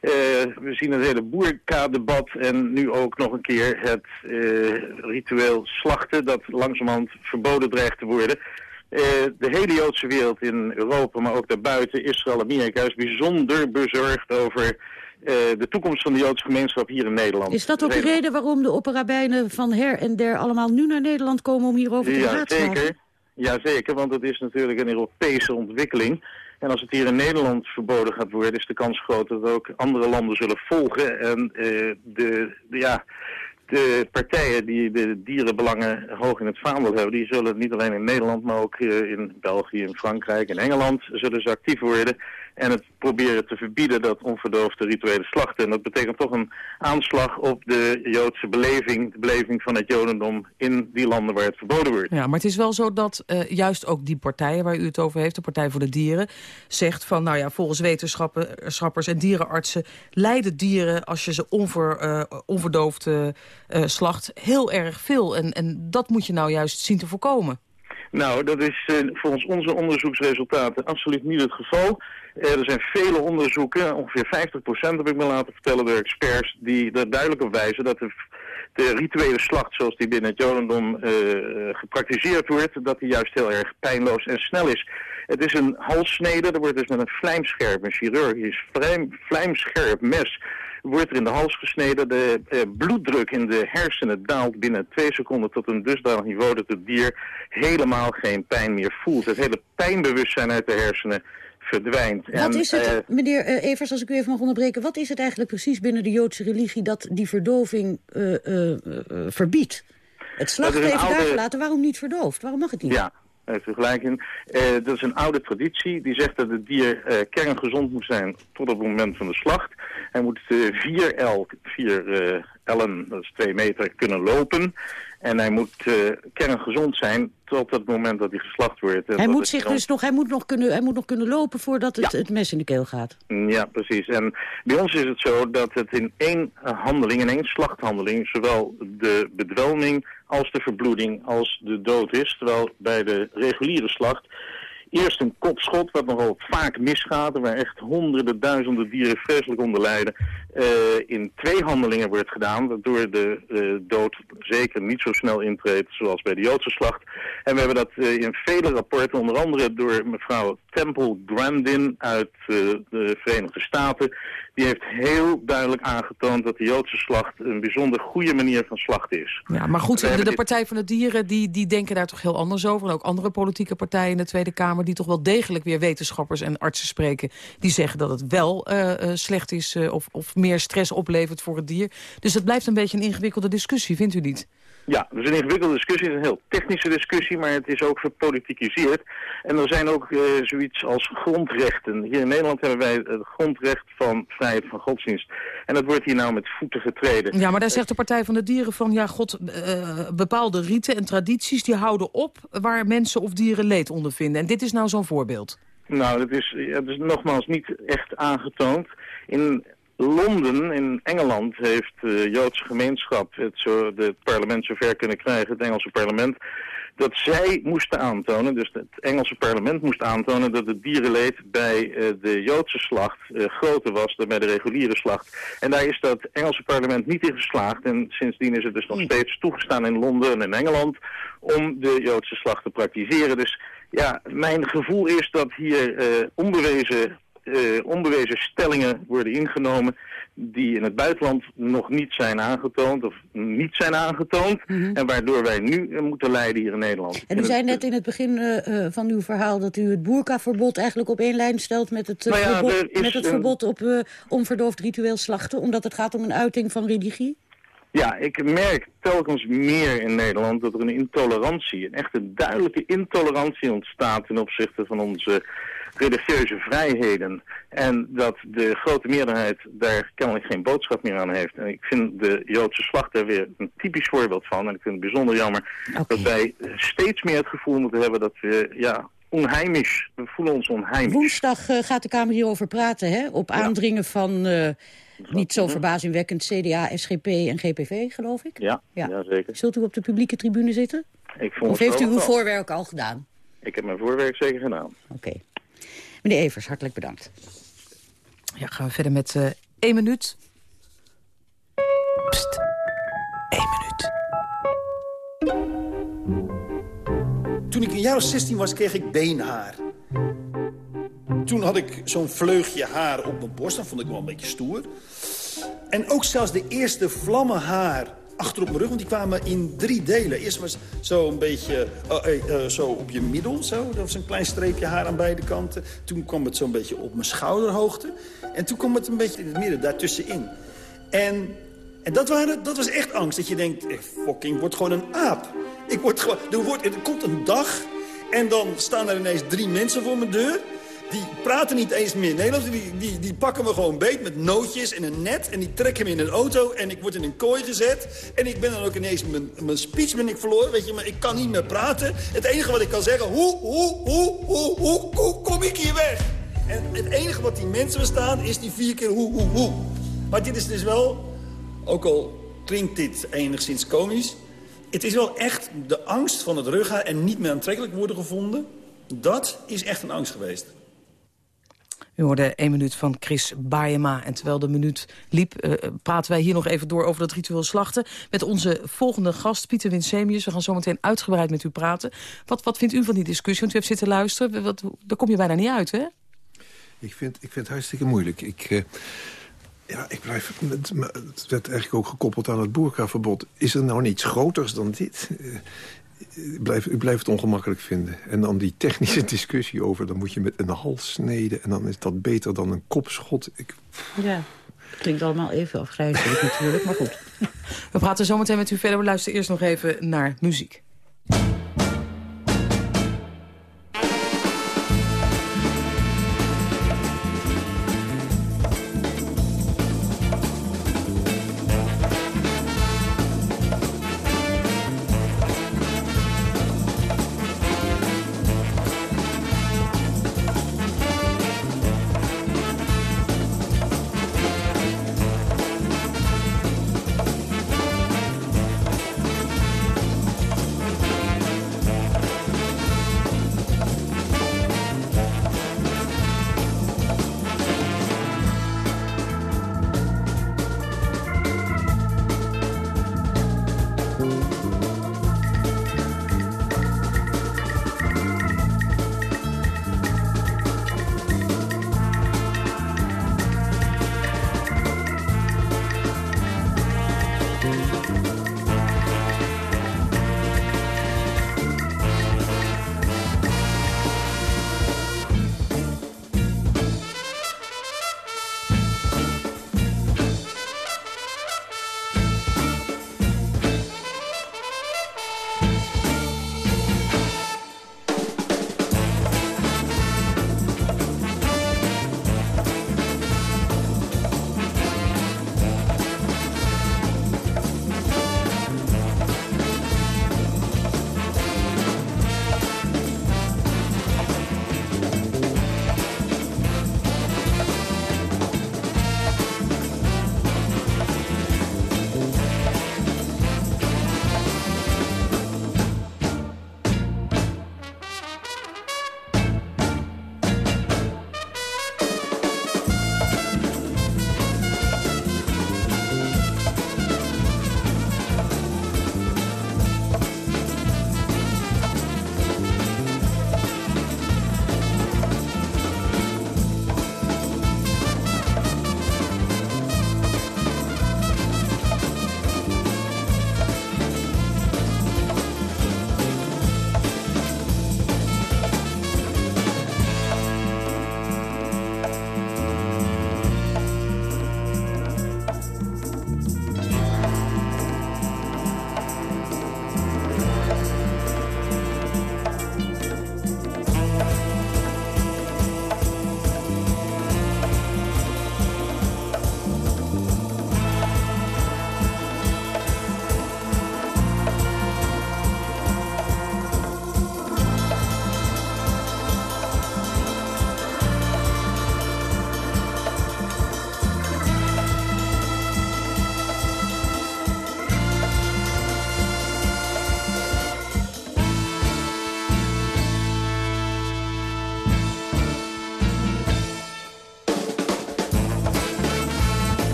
we zien het hele boerka-debat en nu ook nog een keer het ritueel slachten dat langzamerhand verboden dreigt te worden. Uh, de hele Joodse wereld in Europa, maar ook daarbuiten, Israël, Amerika, is bijzonder bezorgd over uh, de toekomst van de Joodse gemeenschap hier in Nederland. Is dat ook de reden waarom de opperrabijnen van her en der allemaal nu naar Nederland komen om hierover te ja, praten? Zeker. Ja, zeker, want het is natuurlijk een Europese ontwikkeling. En als het hier in Nederland verboden gaat worden, is de kans groot dat ook andere landen zullen volgen. En uh, de, de, ja, de partijen die de dierenbelangen hoog in het vaandel hebben, die zullen niet alleen in Nederland, maar ook in België, in Frankrijk en Engeland zullen ze actief worden. En het proberen te verbieden dat onverdoofde rituele slachten. En dat betekent toch een aanslag op de Joodse beleving, de beleving van het Jodendom in die landen waar het verboden wordt. Ja, maar het is wel zo dat uh, juist ook die partijen waar u het over heeft, de Partij voor de Dieren, zegt van, nou ja, volgens wetenschappers en dierenartsen lijden dieren als je ze onver, uh, slacht heel erg veel. En, en dat moet je nou juist zien te voorkomen. Nou, dat is uh, volgens onze onderzoeksresultaten absoluut niet het geval. Uh, er zijn vele onderzoeken, ongeveer 50% heb ik me laten vertellen door experts, die er duidelijk op wijzen dat de, de rituele slacht zoals die binnen het Jodendom uh, gepraktiseerd wordt, dat die juist heel erg pijnloos en snel is. Het is een halssnede, er wordt dus met een vlijmscherp, een chirurgisch vlijm, vlijmscherp mes wordt er in de hals gesneden. De eh, bloeddruk in de hersenen daalt binnen twee seconden tot een dusdanig niveau dat het dier helemaal geen pijn meer voelt. Het hele pijnbewustzijn uit de hersenen verdwijnt. Wat en, is het, uh, meneer uh, Evers, als ik u even mag onderbreken... wat is het eigenlijk precies binnen de Joodse religie dat die verdoving uh, verbiedt? Het slachten even oude... daar gelaten, waarom niet verdoofd? Waarom mag het niet? Ja. Gelijk in. Eh, dat is een oude traditie die zegt dat het dier eh, kerngezond moet zijn tot op het moment van de slacht. Hij moet eh, 4 el, 4 eh, ellen, dat is 2 meter, kunnen lopen. En hij moet eh, kerngezond zijn tot het moment dat hij geslacht wordt. En Hij moet zich dus nog, hij moet nog, kunnen, hij moet nog kunnen lopen voordat het, het mes in de keel gaat. Ja, precies. En bij ons is het zo dat het in één eh, handeling, in één slachthandeling, zowel de bedwelming als de verbloeding als de dood is. Terwijl bij de reguliere slacht eerst een kopschot, wat nogal vaak misgaat, waar echt honderden, duizenden dieren vreselijk onder lijden, in twee handelingen wordt gedaan, waardoor de eh, dood zeker niet zo snel intreedt zoals bij de Joodse slacht. En we hebben dat eh, in vele rapporten, onder andere door mevrouw Temple Grandin uit eh, de Verenigde Staten, die heeft heel duidelijk aangetoond dat de Joodse slacht een bijzonder goede manier van slachten is. Ja, maar goed, de, Partij van de Dieren die, die denken daar toch heel anders over. En ook andere politieke partijen in de Tweede Kamer... die toch wel degelijk weer wetenschappers en artsen spreken... die zeggen dat het wel eh, eh, slecht is eh, of, of meer stress oplevert voor het dier. Dus het blijft een beetje een ingewikkelde discussie, vindt u niet? Ja, is een ingewikkelde discussie, het is een heel technische discussie, maar het is ook verpolitikiseerd. En er zijn ook eh, zoiets als grondrechten. Hier in Nederland hebben wij het grondrecht van vrijheid van godsdienst. En dat wordt hier nou met voeten getreden. Ja, maar daar zegt de Partij van de Dieren van... ja, god, eh, bepaalde riten en tradities die houden op... waar mensen of dieren leed onder vinden. En dit is nou zo'n voorbeeld. Nou, dat is, dat is nogmaals niet echt aangetoond. In Londen, in Engeland, heeft de Joodse gemeenschap het, zo, het parlement zover kunnen krijgen, het Engelse parlement, dat zij moesten aantonen, dus het Engelse parlement moest aantonen dat het dierenleed bij eh, de Joodse slacht eh, groter was dan bij de reguliere slacht. En daar is dat Engelse parlement niet in geslaagd en sindsdien is het dus nog steeds toegestaan in Londen en in Engeland om de Joodse slacht te praktiseren. Dus ja, mijn gevoel is dat hier eh, onbewezen, eh, onbewezen stellingen worden ingenomen die in het buitenland nog niet zijn aangetoond of niet zijn aangetoond en waardoor wij nu eh, moeten lijden hier in Nederland. Mhm. En u zei net in het begin eh, van uw verhaal dat u het boerkaverbod eigenlijk op één lijn stelt met het, Nou ja, verbod, er met het verbod op onverdoofd ritueel slachten, omdat het gaat om een uiting van religie? Ja, ik merk telkens meer in Nederland dat er een intolerantie, een echte duidelijke intolerantie ontstaat ten opzichte van onze religieuze vrijheden. En dat de grote meerderheid daar kennelijk geen boodschap meer aan heeft. En ik vind de Joodse slacht daar weer een typisch voorbeeld van. En ik vind het bijzonder jammer dat wij steeds meer het gevoel moeten hebben dat we, ja, onheimisch, we voelen ons onheimisch. Woensdag eh, gaat de Kamer hierover praten, hè? op aandringen van, eh, niet zo verbazingwekkend, CDA, SGP en GPV, geloof ik. Ja, Ja. ja. zeker. Zult u op de publieke tribune zitten? Ik vond Of het heeft u uw voorwerk al gedaan? Ik heb mijn voorwerk zeker gedaan. Oké. Meneer Evers, hartelijk bedankt. Ja, gaan we verder met eh één minuut. Pst, één minuut. Toen ik een jaar of 16 was, kreeg ik beenhaar. Toen had ik zo'n vleugje haar op mijn borst. Dat vond ik wel een beetje stoer. En ook zelfs de eerste vlammen haar achter op mijn rug. Want die kwamen in drie delen. Eerst was zo een beetje eh, eh, eh, zo op je middel. Zo. Dat was een klein streepje haar aan beide kanten. Toen kwam het zo'n beetje op mijn schouderhoogte. En toen kwam het een beetje in het midden, daartussenin. En, en dat, waren, dat was echt angst. Dat je denkt, eh, fucking, word gewoon een aap. Ik word gewoon, er, wordt, er komt een dag en dan staan er ineens drie mensen voor mijn deur. Die praten niet eens meer Nederlands. Die, die, die pakken me gewoon beet met nootjes en een net. En die trekken me in een auto. En ik word in een kooi gezet. En ik ben dan ook ineens... Mijn, speech ben ik verloren. Weet je, maar ik kan niet meer praten. Het enige wat ik kan zeggen... Hoe, hoe, hoe, hoe, hoe, hoe kom ik hier weg? En het enige wat die mensen verstaan is die vier keer hoe, hoe, hoe. Maar dit is dus wel... Ook al klinkt dit enigszins komisch... Het is wel echt de angst van het rughaar en niet meer aantrekkelijk worden gevonden. Dat is echt een angst geweest. U hoorde één minuut van Chris Baayema. En terwijl de minuut liep, eh, praten wij hier nog even door over dat ritueel slachten. Met onze volgende gast, Pieter Winsemius. We gaan zo meteen uitgebreid met u praten. Wat, wat vindt u van die discussie? Want u heeft zitten luisteren. Wat, daar kom je bijna niet uit, hè? Ik vind, ik vind het hartstikke moeilijk. Ik, eh, ja, ik blijf, het, werd eigenlijk ook gekoppeld aan het boerkaverbod. Is er nou niets groters dan dit? Ik blijf, ik blijf het ongemakkelijk vinden. En dan die technische (laughs) discussie over... dan moet je met een hals sneden en dan is dat beter dan een kopschot. Ik, Ja, klinkt allemaal even afgrijzelijk natuurlijk, maar goed. (laughs) We praten zo meteen met u verder. We luisteren eerst nog even naar muziek.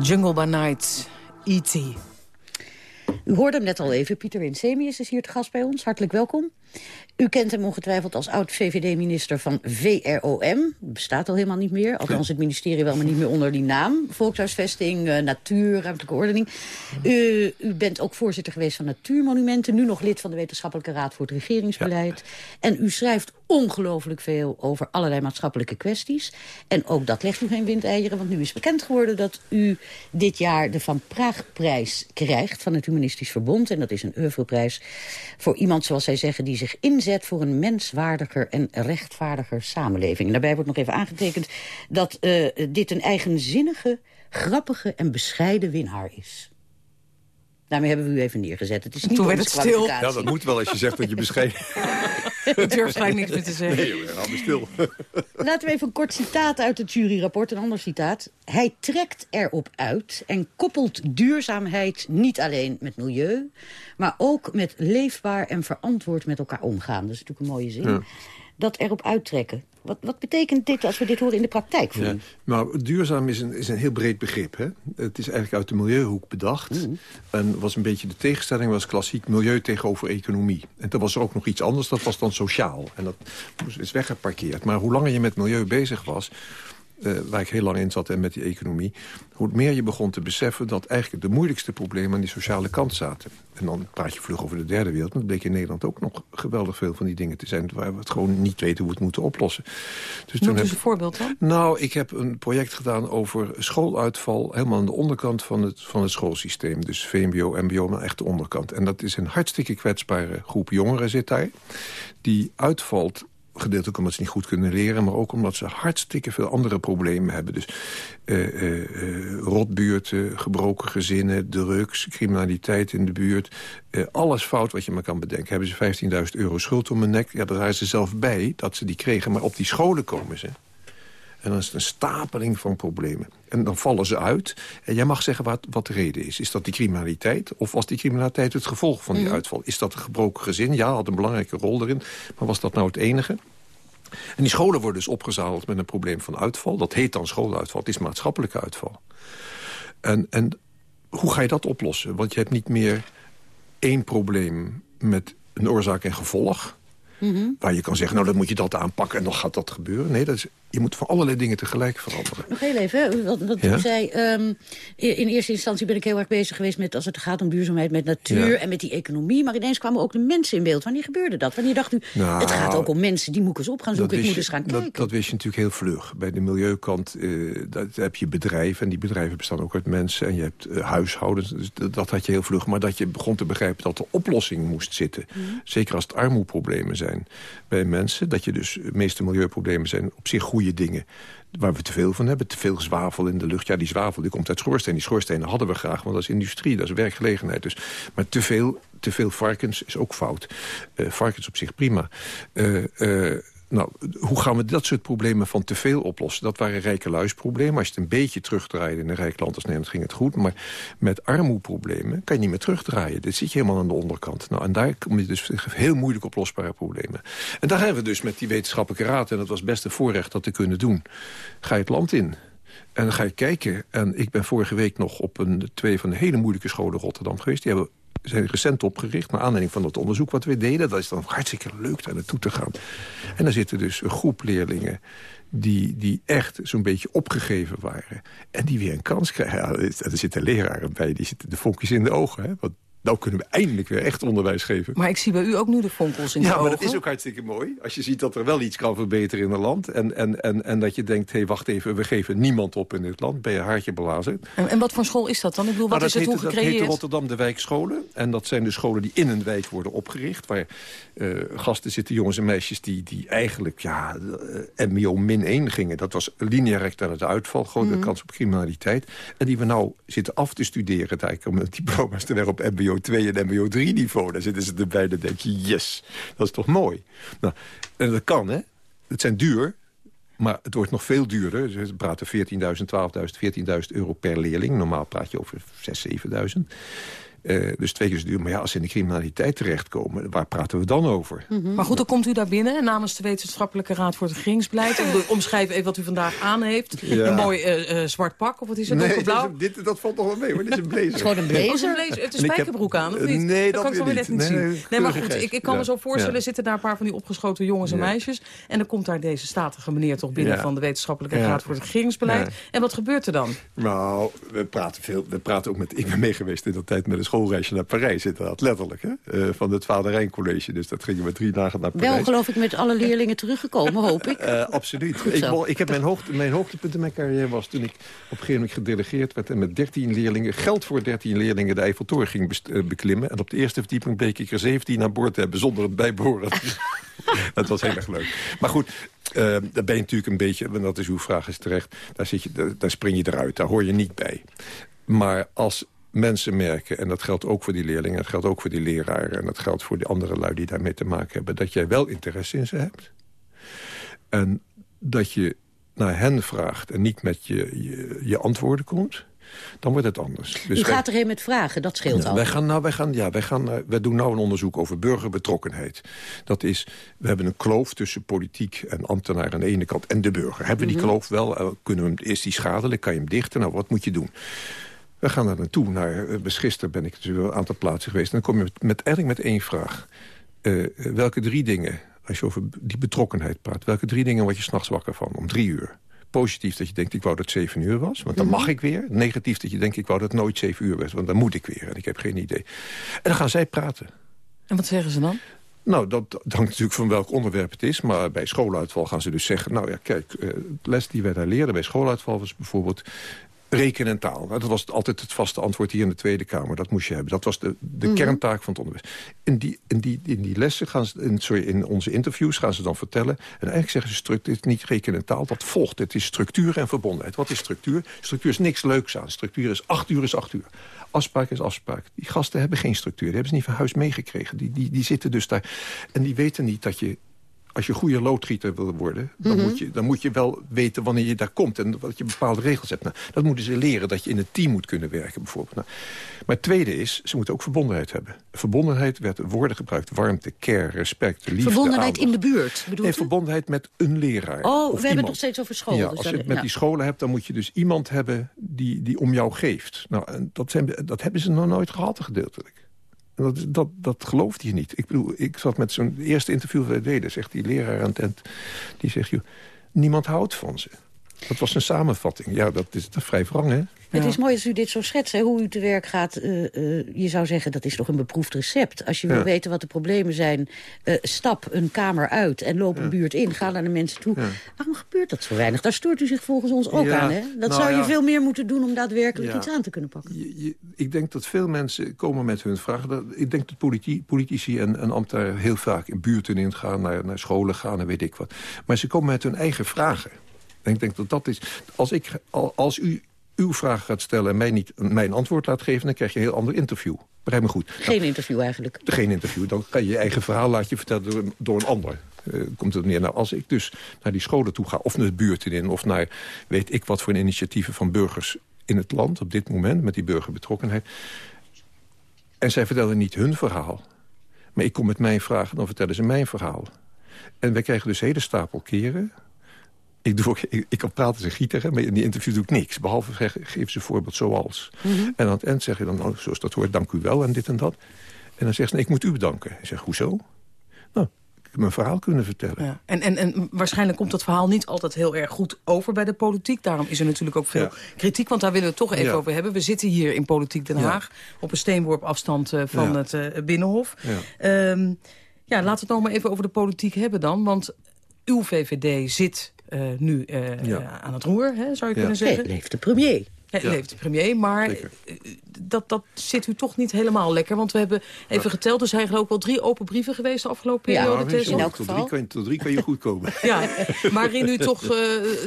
Jungle by Night, E.T. U hoorde hem net al even. Pieter Winsemius is hier te gast bij ons. Hartelijk welkom. U kent hem ongetwijfeld als oud-VVD-minister van VROM. Bestaat al helemaal niet meer. Althans het ministerie wel, maar niet meer onder die naam. Volkshuisvesting, uh, natuur, ruimtelijke ordening. U, u, bent ook voorzitter geweest van Natuurmonumenten. Nu nog lid van de Wetenschappelijke Raad voor het Regeringsbeleid. En u schrijft ongelooflijk veel over allerlei maatschappelijke kwesties. En ook dat legt u geen windeieren, want nu is bekend geworden... dat u dit jaar de Van Praagprijs krijgt van het Humanistisch Verbond. En dat is een oeuvreprijs voor iemand, zoals zij zeggen... die zich inzet voor een menswaardiger en rechtvaardiger samenleving. En daarbij wordt nog even aangetekend dat uh, dit een eigenzinnige, grappige en bescheiden winnaar is. Daarmee hebben we u even neergezet. Het is niet Toen werd het stil. Ja, dat moet wel als je zegt dat je bescheiden... (laughs) (laughs) Ik durf gelijk niks meer te zeggen. Nee, we gaan stil. (laughs) Laten we even een kort citaat uit het juryrapport, een ander citaat. Hij trekt erop uit en koppelt duurzaamheid niet alleen met milieu... maar ook met leefbaar en verantwoord met elkaar omgaan. Dat is natuurlijk een mooie zin. Ja. Dat erop uittrekken. Wat, wat, betekent dit als we dit horen in de praktijk? Ja, maar duurzaam is een, is een heel breed begrip. Hè? Het is eigenlijk uit de milieuhoek bedacht. Mm. En was een beetje de tegenstelling was klassiek milieu tegenover economie. En toen was er ook nog iets anders, dat was dan sociaal. En dat is weggeparkeerd. Maar hoe langer je met milieu bezig was... Uh, waar ik heel lang in zat en met die economie... hoe meer je begon te beseffen dat eigenlijk de moeilijkste problemen... aan die sociale kant zaten. En dan praat je vlug over de derde wereld. Maar het bleek in Nederland ook nog geweldig veel van die dingen te zijn... waar we het gewoon niet weten hoe we het moeten oplossen. Dus Noem eens een voorbeeld dan? Nou, ik heb een project gedaan over schooluitval... helemaal aan de onderkant van het, van het schoolsysteem. Dus VMBO, MBO, maar echt de onderkant. En dat is een hartstikke kwetsbare groep jongeren zit daar... die uitvalt gedeeltelijk omdat ze niet goed kunnen leren... maar ook omdat ze hartstikke veel andere problemen hebben. Dus uh, uh, rotbuurten, gebroken gezinnen, drugs, criminaliteit in de buurt. Alles fout wat je maar kan bedenken. Hebben ze 15.000 euro schuld om hun nek? Ja, daar zijn ze zelf bij dat ze die kregen. Maar op die scholen komen ze. En dan is het een stapeling van problemen. En dan vallen ze uit. En jij mag zeggen wat, wat de reden is. Is dat die criminaliteit? Of was die criminaliteit het gevolg van die mm. uitval? Is dat een gebroken gezin? Ja, had een belangrijke rol erin. Maar was dat nou het enige? En die scholen worden dus opgezadeld met een probleem van uitval. Dat heet dan schooluitval. Het is maatschappelijke uitval. En, en hoe ga je dat oplossen? Want je hebt niet meer één probleem met een oorzaak en gevolg. Mm -hmm. Waar je kan zeggen, nou dan moet je dat aanpakken en dan gaat dat gebeuren. Nee, dat is je moet voor allerlei dingen tegelijk veranderen. Nog heel even, wat, wat ja? u zei. Um, in eerste instantie ben ik heel erg bezig geweest met... als het gaat om duurzaamheid met natuur ja. en met die economie. Maar ineens kwamen ook de mensen in beeld. Wanneer gebeurde dat? Wanneer dacht u, nou, het gaat ook om mensen die moet eens op gaan zoeken. Ik moet eens gaan kijken. Dat, dat, wist je natuurlijk heel vlug. Bij de milieukant uh, dat heb je bedrijven. En die bedrijven bestaan ook uit mensen. En je hebt uh, huishoudens. Dus dat, dat, had je heel vlug. Maar dat je begon te begrijpen dat de oplossing moest zitten. Mm. Zeker als het armoeproblemen zijn bij mensen. Dat je dus de meeste milieuproblemen zijn op zich goede dingen waar we te veel van hebben. Te veel zwavel in de lucht. Ja, die zwavel die komt uit schoorsteen. Die schoorstenen hadden we graag, want dat is industrie, dat is werkgelegenheid. Dus, maar te veel, te veel varkens is ook fout. Uh, varkens op zich prima. Uh, uh, nou, hoe gaan we dat soort problemen van te veel oplossen? Dat waren rijke luisproblemen. Als je het een beetje terugdraaide in een rijk land als Nederland ging het goed. Maar met armoeproblemen kan je niet meer terugdraaien. Dit zit je helemaal aan de onderkant. Nou, en daar kom je dus heel moeilijk oplosbare problemen. En daar hebben we dus met die wetenschappelijke raad... en dat was best een voorrecht dat te kunnen doen. Ga je het land in. En ga je kijken. En ik ben vorige week nog op een, twee van de hele moeilijke scholen Rotterdam geweest. Die hebben zijn recent opgericht... naar aanleiding van dat onderzoek wat we deden. Dat is dan hartstikke leuk daar naartoe te gaan. En daar zitten dus een groep leerlingen die, die echt zo'n beetje opgegeven waren. En die weer een kans krijgen. Er zitten leraren bij, die zitten de vonkjes in de ogen. Hè? Want nou kunnen we eindelijk weer echt onderwijs geven. Maar ik zie bij u ook nu de fonkels in de ja, ogen. Ja, maar dat is ook hartstikke mooi. Als je ziet dat er wel iets kan verbeteren in een land... en, en, en, en dat je denkt, hé, hey, wacht even, we geven niemand op in dit land. Ben je haartje blazen. En, en wat voor school is dat dan? Ik bedoel, wat nou, is het, hoe gecreëerd? Dat heet Rotterdam de wijkscholen. En dat zijn de scholen die in een wijk worden opgericht... waar uh, gasten zitten, jongens en meisjes, die, die eigenlijk ja, uh, MBO min 1 gingen. Dat was linea recta naar de uitval, grote mm. kans op criminaliteit. En die we nou zitten af te studeren... het eigenlijk om diploma's te werken op MBO 2 en MBO 3 niveau. Daar zitten ze erbij, dan denk je, yes, dat is toch mooi. Nou, en dat kan, hè. Het zijn duur, maar het wordt nog veel duurder. We praten 14.000, 12.000, 14.000 euro per leerling. Normaal praat je over 6.000, 7.000. Eh, dus twee keer zo duur. Maar ja, als ze in de criminaliteit terechtkomen, waar praten we dan over? Maar goed, dan komt u daar binnen namens de Wetenschappelijke Raad voor het Regeringsbeleid. Omschrijf even wat u vandaag aan heeft. Ja. Een mooi eh, eh, zwart pak, of wat is het? Nee, donkerblauw? dit, is- dit, dat valt nog wel mee hoor. Dit is een blazer. Het is gewoon een blazer. Oh, het is een blazer. Het is En ik heb- spijkerbroek aan, of niet? Nee, dat, kan ik weer net niet Nee, zien. Nee, maar goed, ik, ik kan me zo voorstellen, Ja. zitten daar een paar van die opgeschoten jongens en Ja. meisjes. En dan komt daar deze statige meneer toch binnen Ja. van de Wetenschappelijke Ja. Raad voor het Regeringsbeleid. Ja. En wat gebeurt er dan? Nou, we praten veel. We praten ook met. Ik ben meegeweest in dat tijd met een schoolreisje naar Parijs, inderdaad, letterlijk, hè? Eh, van het Vader Rijn College. Dus dat gingen we drie dagen naar Parijs. Wel geloof ik met alle leerlingen teruggekomen, hoop ik. Eh, absoluut. Ik, ik heb mijn, hoogte, mijn hoogtepunt in mijn carrière was toen ik op een gegeven moment gedelegeerd werd... en met 13 leerlingen, geld voor 13 leerlingen, de Eiffeltoren ging eh, beklimmen. En op de eerste verdieping bleek ik er 17 aan boord te hebben zonder het bijbehoren. (laughs) dat was heel erg leuk. Maar goed, eh, daar ben je natuurlijk een beetje, en dat is uw vraag is terecht... daar, zit je, daar, daar spring je eruit, daar hoor je niet bij. Maar als mensen merken, en dat geldt ook voor die leerlingen... dat geldt ook voor die leraren en dat geldt voor die andere lui die daarmee te maken hebben... dat jij wel interesse in ze hebt... En dat je naar hen vraagt en niet met je, je, je antwoorden komt, dan wordt het anders. U wij- gaat erheen met vragen, dat scheelt ja, al. wij, gaan, nou, wij, gaan, ja, wij, gaan, wij doen nou een onderzoek over burgerbetrokkenheid. Dat is, we hebben een kloof tussen politiek en ambtenaar aan de ene kant... en de burger. Hebben we die Mhm. kloof wel? Eh, Kunnen we hem, is die schadelijk? Kan je hem dichten? Nou, wat moet je doen? We gaan daar naartoe. Naar, eh, dus gisteren ben ik natuurlijk wel een aantal plaatsen geweest. En dan kom je met, met, eigenlijk met één vraag. Eh, eh, welke drie dingen, als je over die betrokkenheid praat... welke drie dingen word je s'nachts wakker van om drie uur? Positief dat je denkt, ik wou dat het zeven uur was, want dan Mhm. mag ik weer. Negatief dat je denkt, ik wou dat het nooit zeven uur was, want dan moet ik weer. En ik heb geen idee. En dan gaan zij praten. En wat zeggen ze dan? Nou, dat, dat hangt natuurlijk van welk onderwerp het is. Maar bij schooluitval gaan ze dus zeggen... nou ja, kijk, eh, les die wij daar leerden bij schooluitval was bijvoorbeeld... rekenen en taal. Nou, dat was altijd het vaste antwoord hier in de Tweede Kamer. Dat moest je hebben. Dat was de, de Mhm. kerntaak van het onderwijs. In die, in die, in die lessen gaan ze... In, sorry, in onze interviews gaan ze dan vertellen... en eigenlijk zeggen ze, dit is niet rekenen en taal, dat volgt. Het is structuur en verbondenheid. Wat is structuur? Structuur is niks leuks aan. Structuur is acht uur is acht uur. Afspraak is afspraak. Die gasten hebben geen structuur. Die hebben ze niet van huis meegekregen. Die, die, die zitten dus daar. En die weten niet dat je... Als je goede loodgieter wil worden, dan, Mhm. moet je, dan moet je wel weten wanneer je daar komt. En dat je bepaalde regels hebt. Nou, dat moeten ze leren, dat je in een team moet kunnen werken bijvoorbeeld. Nou, maar het tweede is, ze moeten ook verbondenheid hebben. Verbondenheid werd woorden gebruikt. Warmte, care, respect, liefde, Verbondenheid in de buurt, bedoelt Nee, u? verbondenheid met een leraar. Oh, we hebben het nog steeds over school. Ja, dus als je het met die scholen hebt, dan moet je dus iemand hebben die, die om jou geeft. Nou, en dat, zijn, dat hebben ze nog nooit gehad, gedeeltelijk. Dat, dat, dat gelooft je niet. Ik bedoel, ik zat met zo'n eerste interview dat deden, zegt die leraar aan eind, die zegt, joh, niemand houdt van ze. Dat was een samenvatting. Ja, dat is, dat is vrij wrang, hè? Het is mooi als u dit zo schetst, hè, hoe u te werk gaat. eh, eh, je zou zeggen, dat is toch een beproefd recept. Als je wil weten wat de problemen zijn, eh, stap een kamer uit en loop een buurt in. Ga naar de mensen toe. Waarom gebeurt dat zo weinig? Daar stoort u zich volgens ons ook aan. Hè? Dat nou zou je veel meer moeten doen om daadwerkelijk iets aan te kunnen pakken. Je- je- ik denk dat veel mensen komen met hun vragen. Ik denk dat politi- politici en, en ambtenaren heel vaak in buurten ingaan... Naar, naar scholen gaan en weet ik wat. Maar ze komen met hun eigen vragen. En ik denk dat dat is... Als, ik, al- als u uw vraag gaat stellen en mij niet mijn antwoord laat geven... dan krijg je een heel ander interview. Begrijp me goed. Geen interview eigenlijk. Geen interview. Dan kan je je eigen verhaal laten je vertellen door, een- door een ander. Eh, komt het neer. Nou, als ik dus naar die scholen toe ga, of naar de buurten in... of naar weet ik wat voor initiatieven van burgers in het land... op dit moment, met die burgerbetrokkenheid... en zij vertellen niet hun verhaal... maar ik kom met mijn vragen, dan vertellen ze mijn verhaal. En wij krijgen dus hele stapel keren... Ik, doe ook, ik, ik kan praten gieter, hè, maar in die interview doe ik niks. Behalve zeg- geven ze een voorbeeld zoals. En aan het eind zeg je dan, nou, zoals dat hoort, dank u wel en dit en dat. En dan zegt ze, nee, ik moet u bedanken. Ik zeg, hoezo? Nou, ik heb mijn verhaal kunnen vertellen. Ja. En, en, en waarschijnlijk komt dat verhaal niet altijd heel erg goed over bij de politiek. Daarom is er natuurlijk ook veel Ja. kritiek, want daar willen we het toch even Ja. over hebben. We zitten hier in Politiek Den. Haag, op een steenworp afstand eh, van het eh, Binnenhof. Ja. Ehm, ja, laten we het nou maar even over de politiek hebben dan. Want uw VVD zit nu eh, Ja. aan het roer, hè, zou je Ja. kunnen zeggen. Nee, leeft de premier. Ja, Ja. leeft de premier, maar eh, dat, dat zit u toch niet helemaal lekker. Want we hebben even geteld, er zijn geloof ik wel drie open brieven geweest de afgelopen Ja, periode. Tessel. in elk tot, geval. drie kan, je- tot drie kan je goed komen. (laughs) Ja, waarin u toch, eh,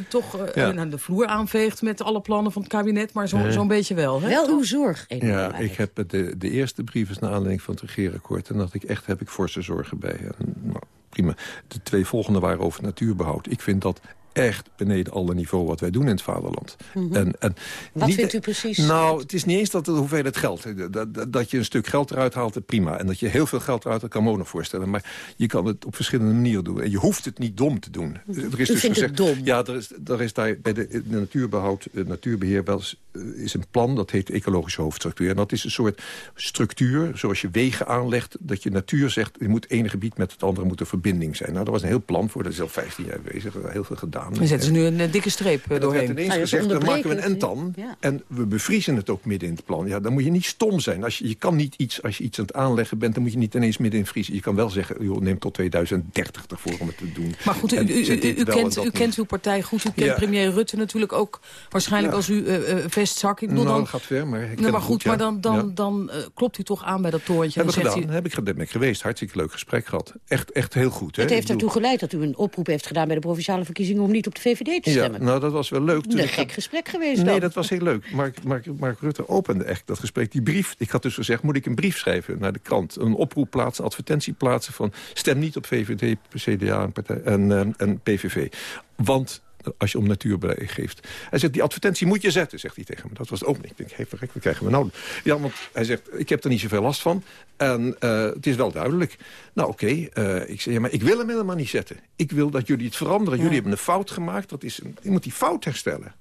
toch eh, Ja. nou, de vloer aanveegt met alle plannen van het kabinet, maar zo'n beetje wel. Hè? Wel uw zorg. Ja, ik heb de, de eerste brief is naar aanleiding van het regeerakkoord. En dacht ik, echt heb ik forse zorgen bij. En, nou, prima. De twee volgende waren over natuurbehoud. Ik vind dat echt beneden alle niveau wat wij doen in het vaderland. Mhm. en, en Wat niet- vindt u precies? Nou, het is niet eens dat de hoeveelheid geld. Dat, dat, dat je een stuk geld eruit haalt, eh, prima. En dat je heel veel geld eruit haalt, kan me ook nog voorstellen. Maar je kan het op verschillende manieren doen. En je hoeft het niet dom te doen. Er is U dus het gezegd, dom? Ja, er is, er is daar bij de, de natuurbehoud, eh, natuurbeheer wel eens, eh, is een plan. Dat heet ecologische hoofdstructuur. En dat is een soort structuur, zoals je wegen aanlegt. Dat je natuur zegt, je moet één gebied met het andere moet een verbinding zijn. Nou, daar was een heel plan voor. Dat is al 15 jaar bezig. Heel veel gedaan. Dan zetten ze nu een eh, dikke streep eh, En dat werd doorheen. ineens gezegd, dan maken we een entan. Ja. En we bevriezen het ook midden in het plan. Ja, dan moet je niet stom zijn. Als je, je kan niet iets, als je iets aan het aanleggen bent... dan moet je niet ineens midden in vriezen. Je kan wel zeggen, joh, neem tot 2030 ervoor om het te doen. Maar goed, u, u, u, kent, en u dat kent uw partij goed. U kent Ja. premier Rutte natuurlijk ook waarschijnlijk Ja. als u eh, eh, vestzak. Ik bedoel Nou, dan, dat gaat ver, maar ik nou, maar goed, goed, ja. maar dan, dan, Ja. dan klopt u toch aan bij dat torentje. Heb ik gedaan, u, heb ik, ben ik geweest. Hartstikke leuk gesprek gehad. Echt, echt heel goed. Hè? Het heeft ertoe geleid dat u een oproep heeft gedaan... bij de provinciale verkiezingen om niet op de VVD te Ja, stemmen. nou, dat was wel leuk. Toen een gek gesprek geweest Nee, dan. dat was heel leuk. Mark, Mark, Mark Rutte opende echt dat gesprek. Die brief, ik had dus gezegd, moet ik een brief schrijven naar de krant? Een oproep plaatsen, advertentie plaatsen van... stem niet op VVD, CDA en, partij, en, eh, en PVV. Want als je om natuurbeleid geeft. Hij zegt, die advertentie moet je zetten, zegt hij tegen me. Dat was het ook niet. Ik denk, hey, verrek, wat krijgen we nou? Ja, want hij zegt, ik heb er niet zoveel last van. En eh, het is wel duidelijk. Nou, oké. eh, ik zeg, ja, maar ik wil hem helemaal niet zetten. Ik wil dat jullie het veranderen. Jullie hebben een fout gemaakt. Dat is een, je moet die fout herstellen.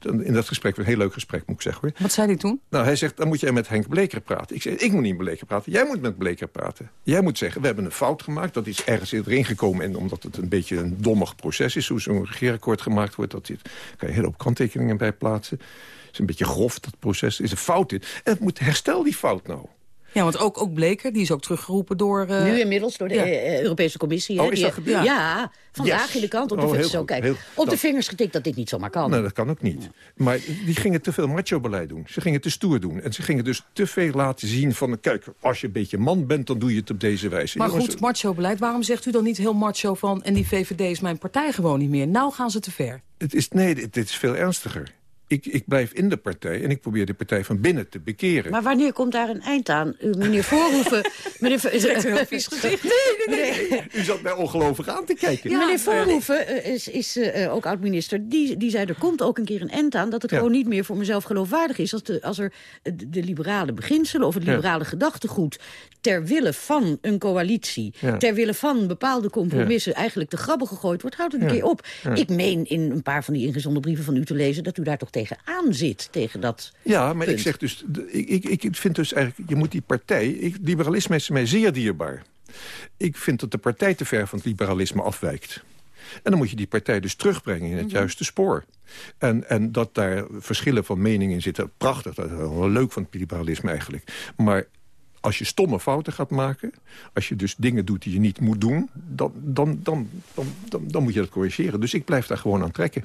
In dat gesprek, een heel leuk gesprek moet ik zeggen hoor. Wat zei hij toen? Nou, hij zegt, dan moet jij met Henk Bleker praten. Ik zeg, ik moet niet met Bleker praten. Jij moet met Bleker praten. Jij moet zeggen, we hebben een fout gemaakt. Dat is ergens erin gekomen. En omdat het een beetje een dommig proces is... hoe zo'n regeerakkoord gemaakt wordt... dat zit, kan je een hele hoop kanttekeningen bij plaatsen. Het is een beetje grof, dat proces. Er is een fout in. En het moet, herstel die fout nou. Ja, want ook, ook Bleker, die is ook teruggeroepen door... eh, Nu inmiddels door de ja. eh, Europese Commissie. hè, Oh, is die- dat gebeurd? Ja, vandaag Yes. in de krant op de, Oh, heel zo, kijk, heel- op de vingers getikt dat dit niet zomaar kan. Nee, dat kan ook niet. Maar die gingen te veel macho-beleid doen. Ze gingen te stoer doen. En ze gingen dus te veel laten zien van... kijk, als je een beetje man bent, dan doe je het op deze wijze. Maar Jongens, goed, macho-beleid. Waarom zegt u dan niet heel macho van... en die VVD is mijn partij gewoon niet meer? Nou gaan ze te ver. Het is, nee, dit is veel ernstiger. Ik, ik blijf in de partij en ik probeer de partij van binnen te bekeren. Maar wanneer komt daar een eind aan? U, meneer Voorhoeven... (laughs) meneer, Ver- Trekt een heel vies (laughs) gezicht. Nee, nee, nee. U zat mij ongelovig aan te kijken. meneer Voorhoeven eh, is, is eh, ook oud-minister. Die, die zei, er komt ook een keer een eind aan... dat het Ja. gewoon niet meer voor mezelf geloofwaardig is... als, de, als er de, de liberale beginselen of het Ja. liberale gedachtegoed... ter wille van een coalitie, Ja. ter wille van bepaalde compromissen... eigenlijk te grabbel gegooid wordt, houdt het een Ja. keer op. Ja. Ik meen in een paar van die ingezonden brieven van u te lezen... dat u daar toch tegen aan zit, tegen dat Ja, maar punt. ik zeg dus, ik, ik, ik vind dus eigenlijk, je moet die partij, ik, liberalisme is mij zeer dierbaar. Ik vind dat de partij te ver van het liberalisme afwijkt. En dan moet je die partij dus terugbrengen in het Mhm. juiste spoor. En, en dat daar verschillen van mening in zitten, prachtig. Dat is wel leuk van het liberalisme eigenlijk. Maar als je stomme fouten gaat maken... als je dus dingen doet die je niet moet doen... dan, dan, dan, dan, dan, dan moet je dat corrigeren. Dus ik blijf daar gewoon aan trekken.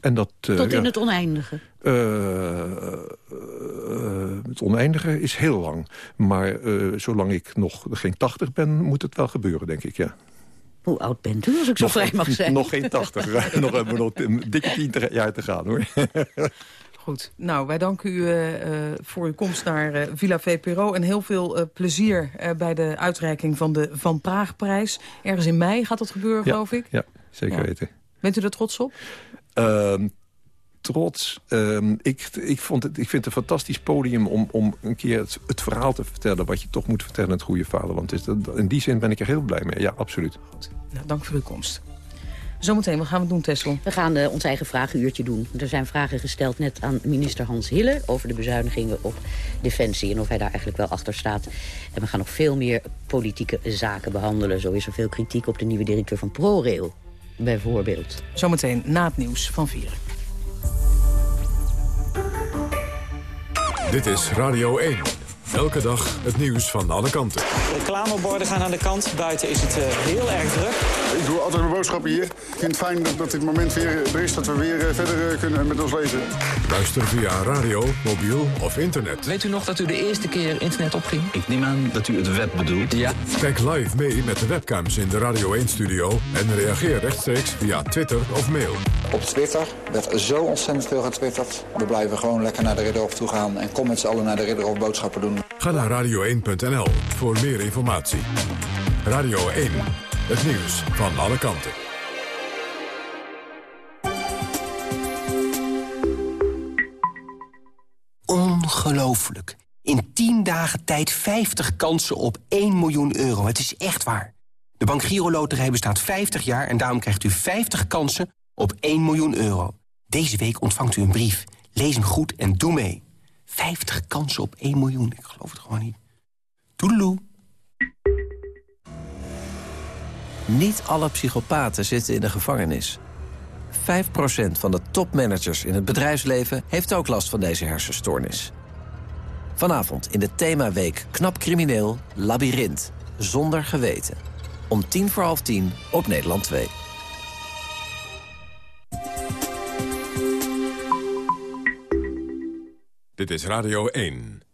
En dat, eh, Tot in ja. het oneindige. Eh, eh, het oneindige is heel lang. Maar zolang ik nog geen 80 ben, moet het wel gebeuren, denk ik, ja. Hoe oud bent u, als ik zo Nog, vrij mag zijn? nog geen 80. (laughs) nog hebben we nog een dikke 10 te- jaar te gaan, hoor. (laughs) Goed, nou, wij danken u eh, eh, voor uw komst naar eh, Villa VPRO... en heel veel plezier bij de uitreiking van de Van Praagprijs. Ergens in mei gaat dat gebeuren, Ja, geloof ik. Ja, zeker Ja. weten. Bent u er trots op? Ehm, trots. Ehm, ik, ik, vond het, ik vind het een fantastisch podium om, om een keer het, het verhaal te vertellen... wat je toch moet vertellen het goede vaderland. Dus dat, in die zin ben ik er heel blij mee. Ja, absoluut. Nou, dank voor uw komst. Zometeen, wat gaan we doen, Tessel? We gaan eh, ons eigen vragenuurtje doen. Er zijn vragen gesteld net aan minister Hans Hille... over de bezuinigingen op Defensie en of hij daar eigenlijk wel achter staat. En we gaan nog veel meer politieke zaken behandelen. Zo is er veel kritiek op de nieuwe directeur van ProRail, bijvoorbeeld. Zometeen na het nieuws van Vieren. Dit is Radio 1. Elke dag het nieuws van alle kanten. Reclameborden gaan aan de kant. Buiten is het eh, heel erg druk. Ik doe altijd mijn boodschappen hier. Ik vind het fijn dat, dat dit moment weer er is, dat we weer eh, verder eh, kunnen met ons leven. Luister via radio, mobiel of internet. Weet u nog dat u de eerste keer internet opging? Ik neem aan dat u het web bedoelt. Ja. Kijk live mee met de webcams in de Radio 1-studio... en reageer rechtstreeks via Twitter of mail. Op Twitter werd zo ontzettend veel getwitterd. We blijven gewoon lekker naar de Ridderhof toe gaan... en kom met z'n allen naar de Ridderhof boodschappen doen. Ga naar radio1.nl voor meer informatie. Radio 1, het nieuws van alle kanten. Ongelooflijk. In 10 dagen tijd 50 kansen op 1 miljoen euro. Het is echt waar. De Bank Giro Loterij bestaat 50 jaar en daarom krijgt u 50 kansen op 1 miljoen euro. Deze week ontvangt u een brief. Lees hem goed en doe mee. 50 kansen op 1 miljoen. Ik geloof het gewoon niet. Toedeloe. Niet alle psychopaten zitten in de gevangenis. 5% van de topmanagers in het bedrijfsleven heeft ook last van deze hersenstoornis. Vanavond in de themaweek Knap Crimineel Labyrinth. Zonder geweten. Om tien voor half tien op Nederland 2. Dit is Radio 1.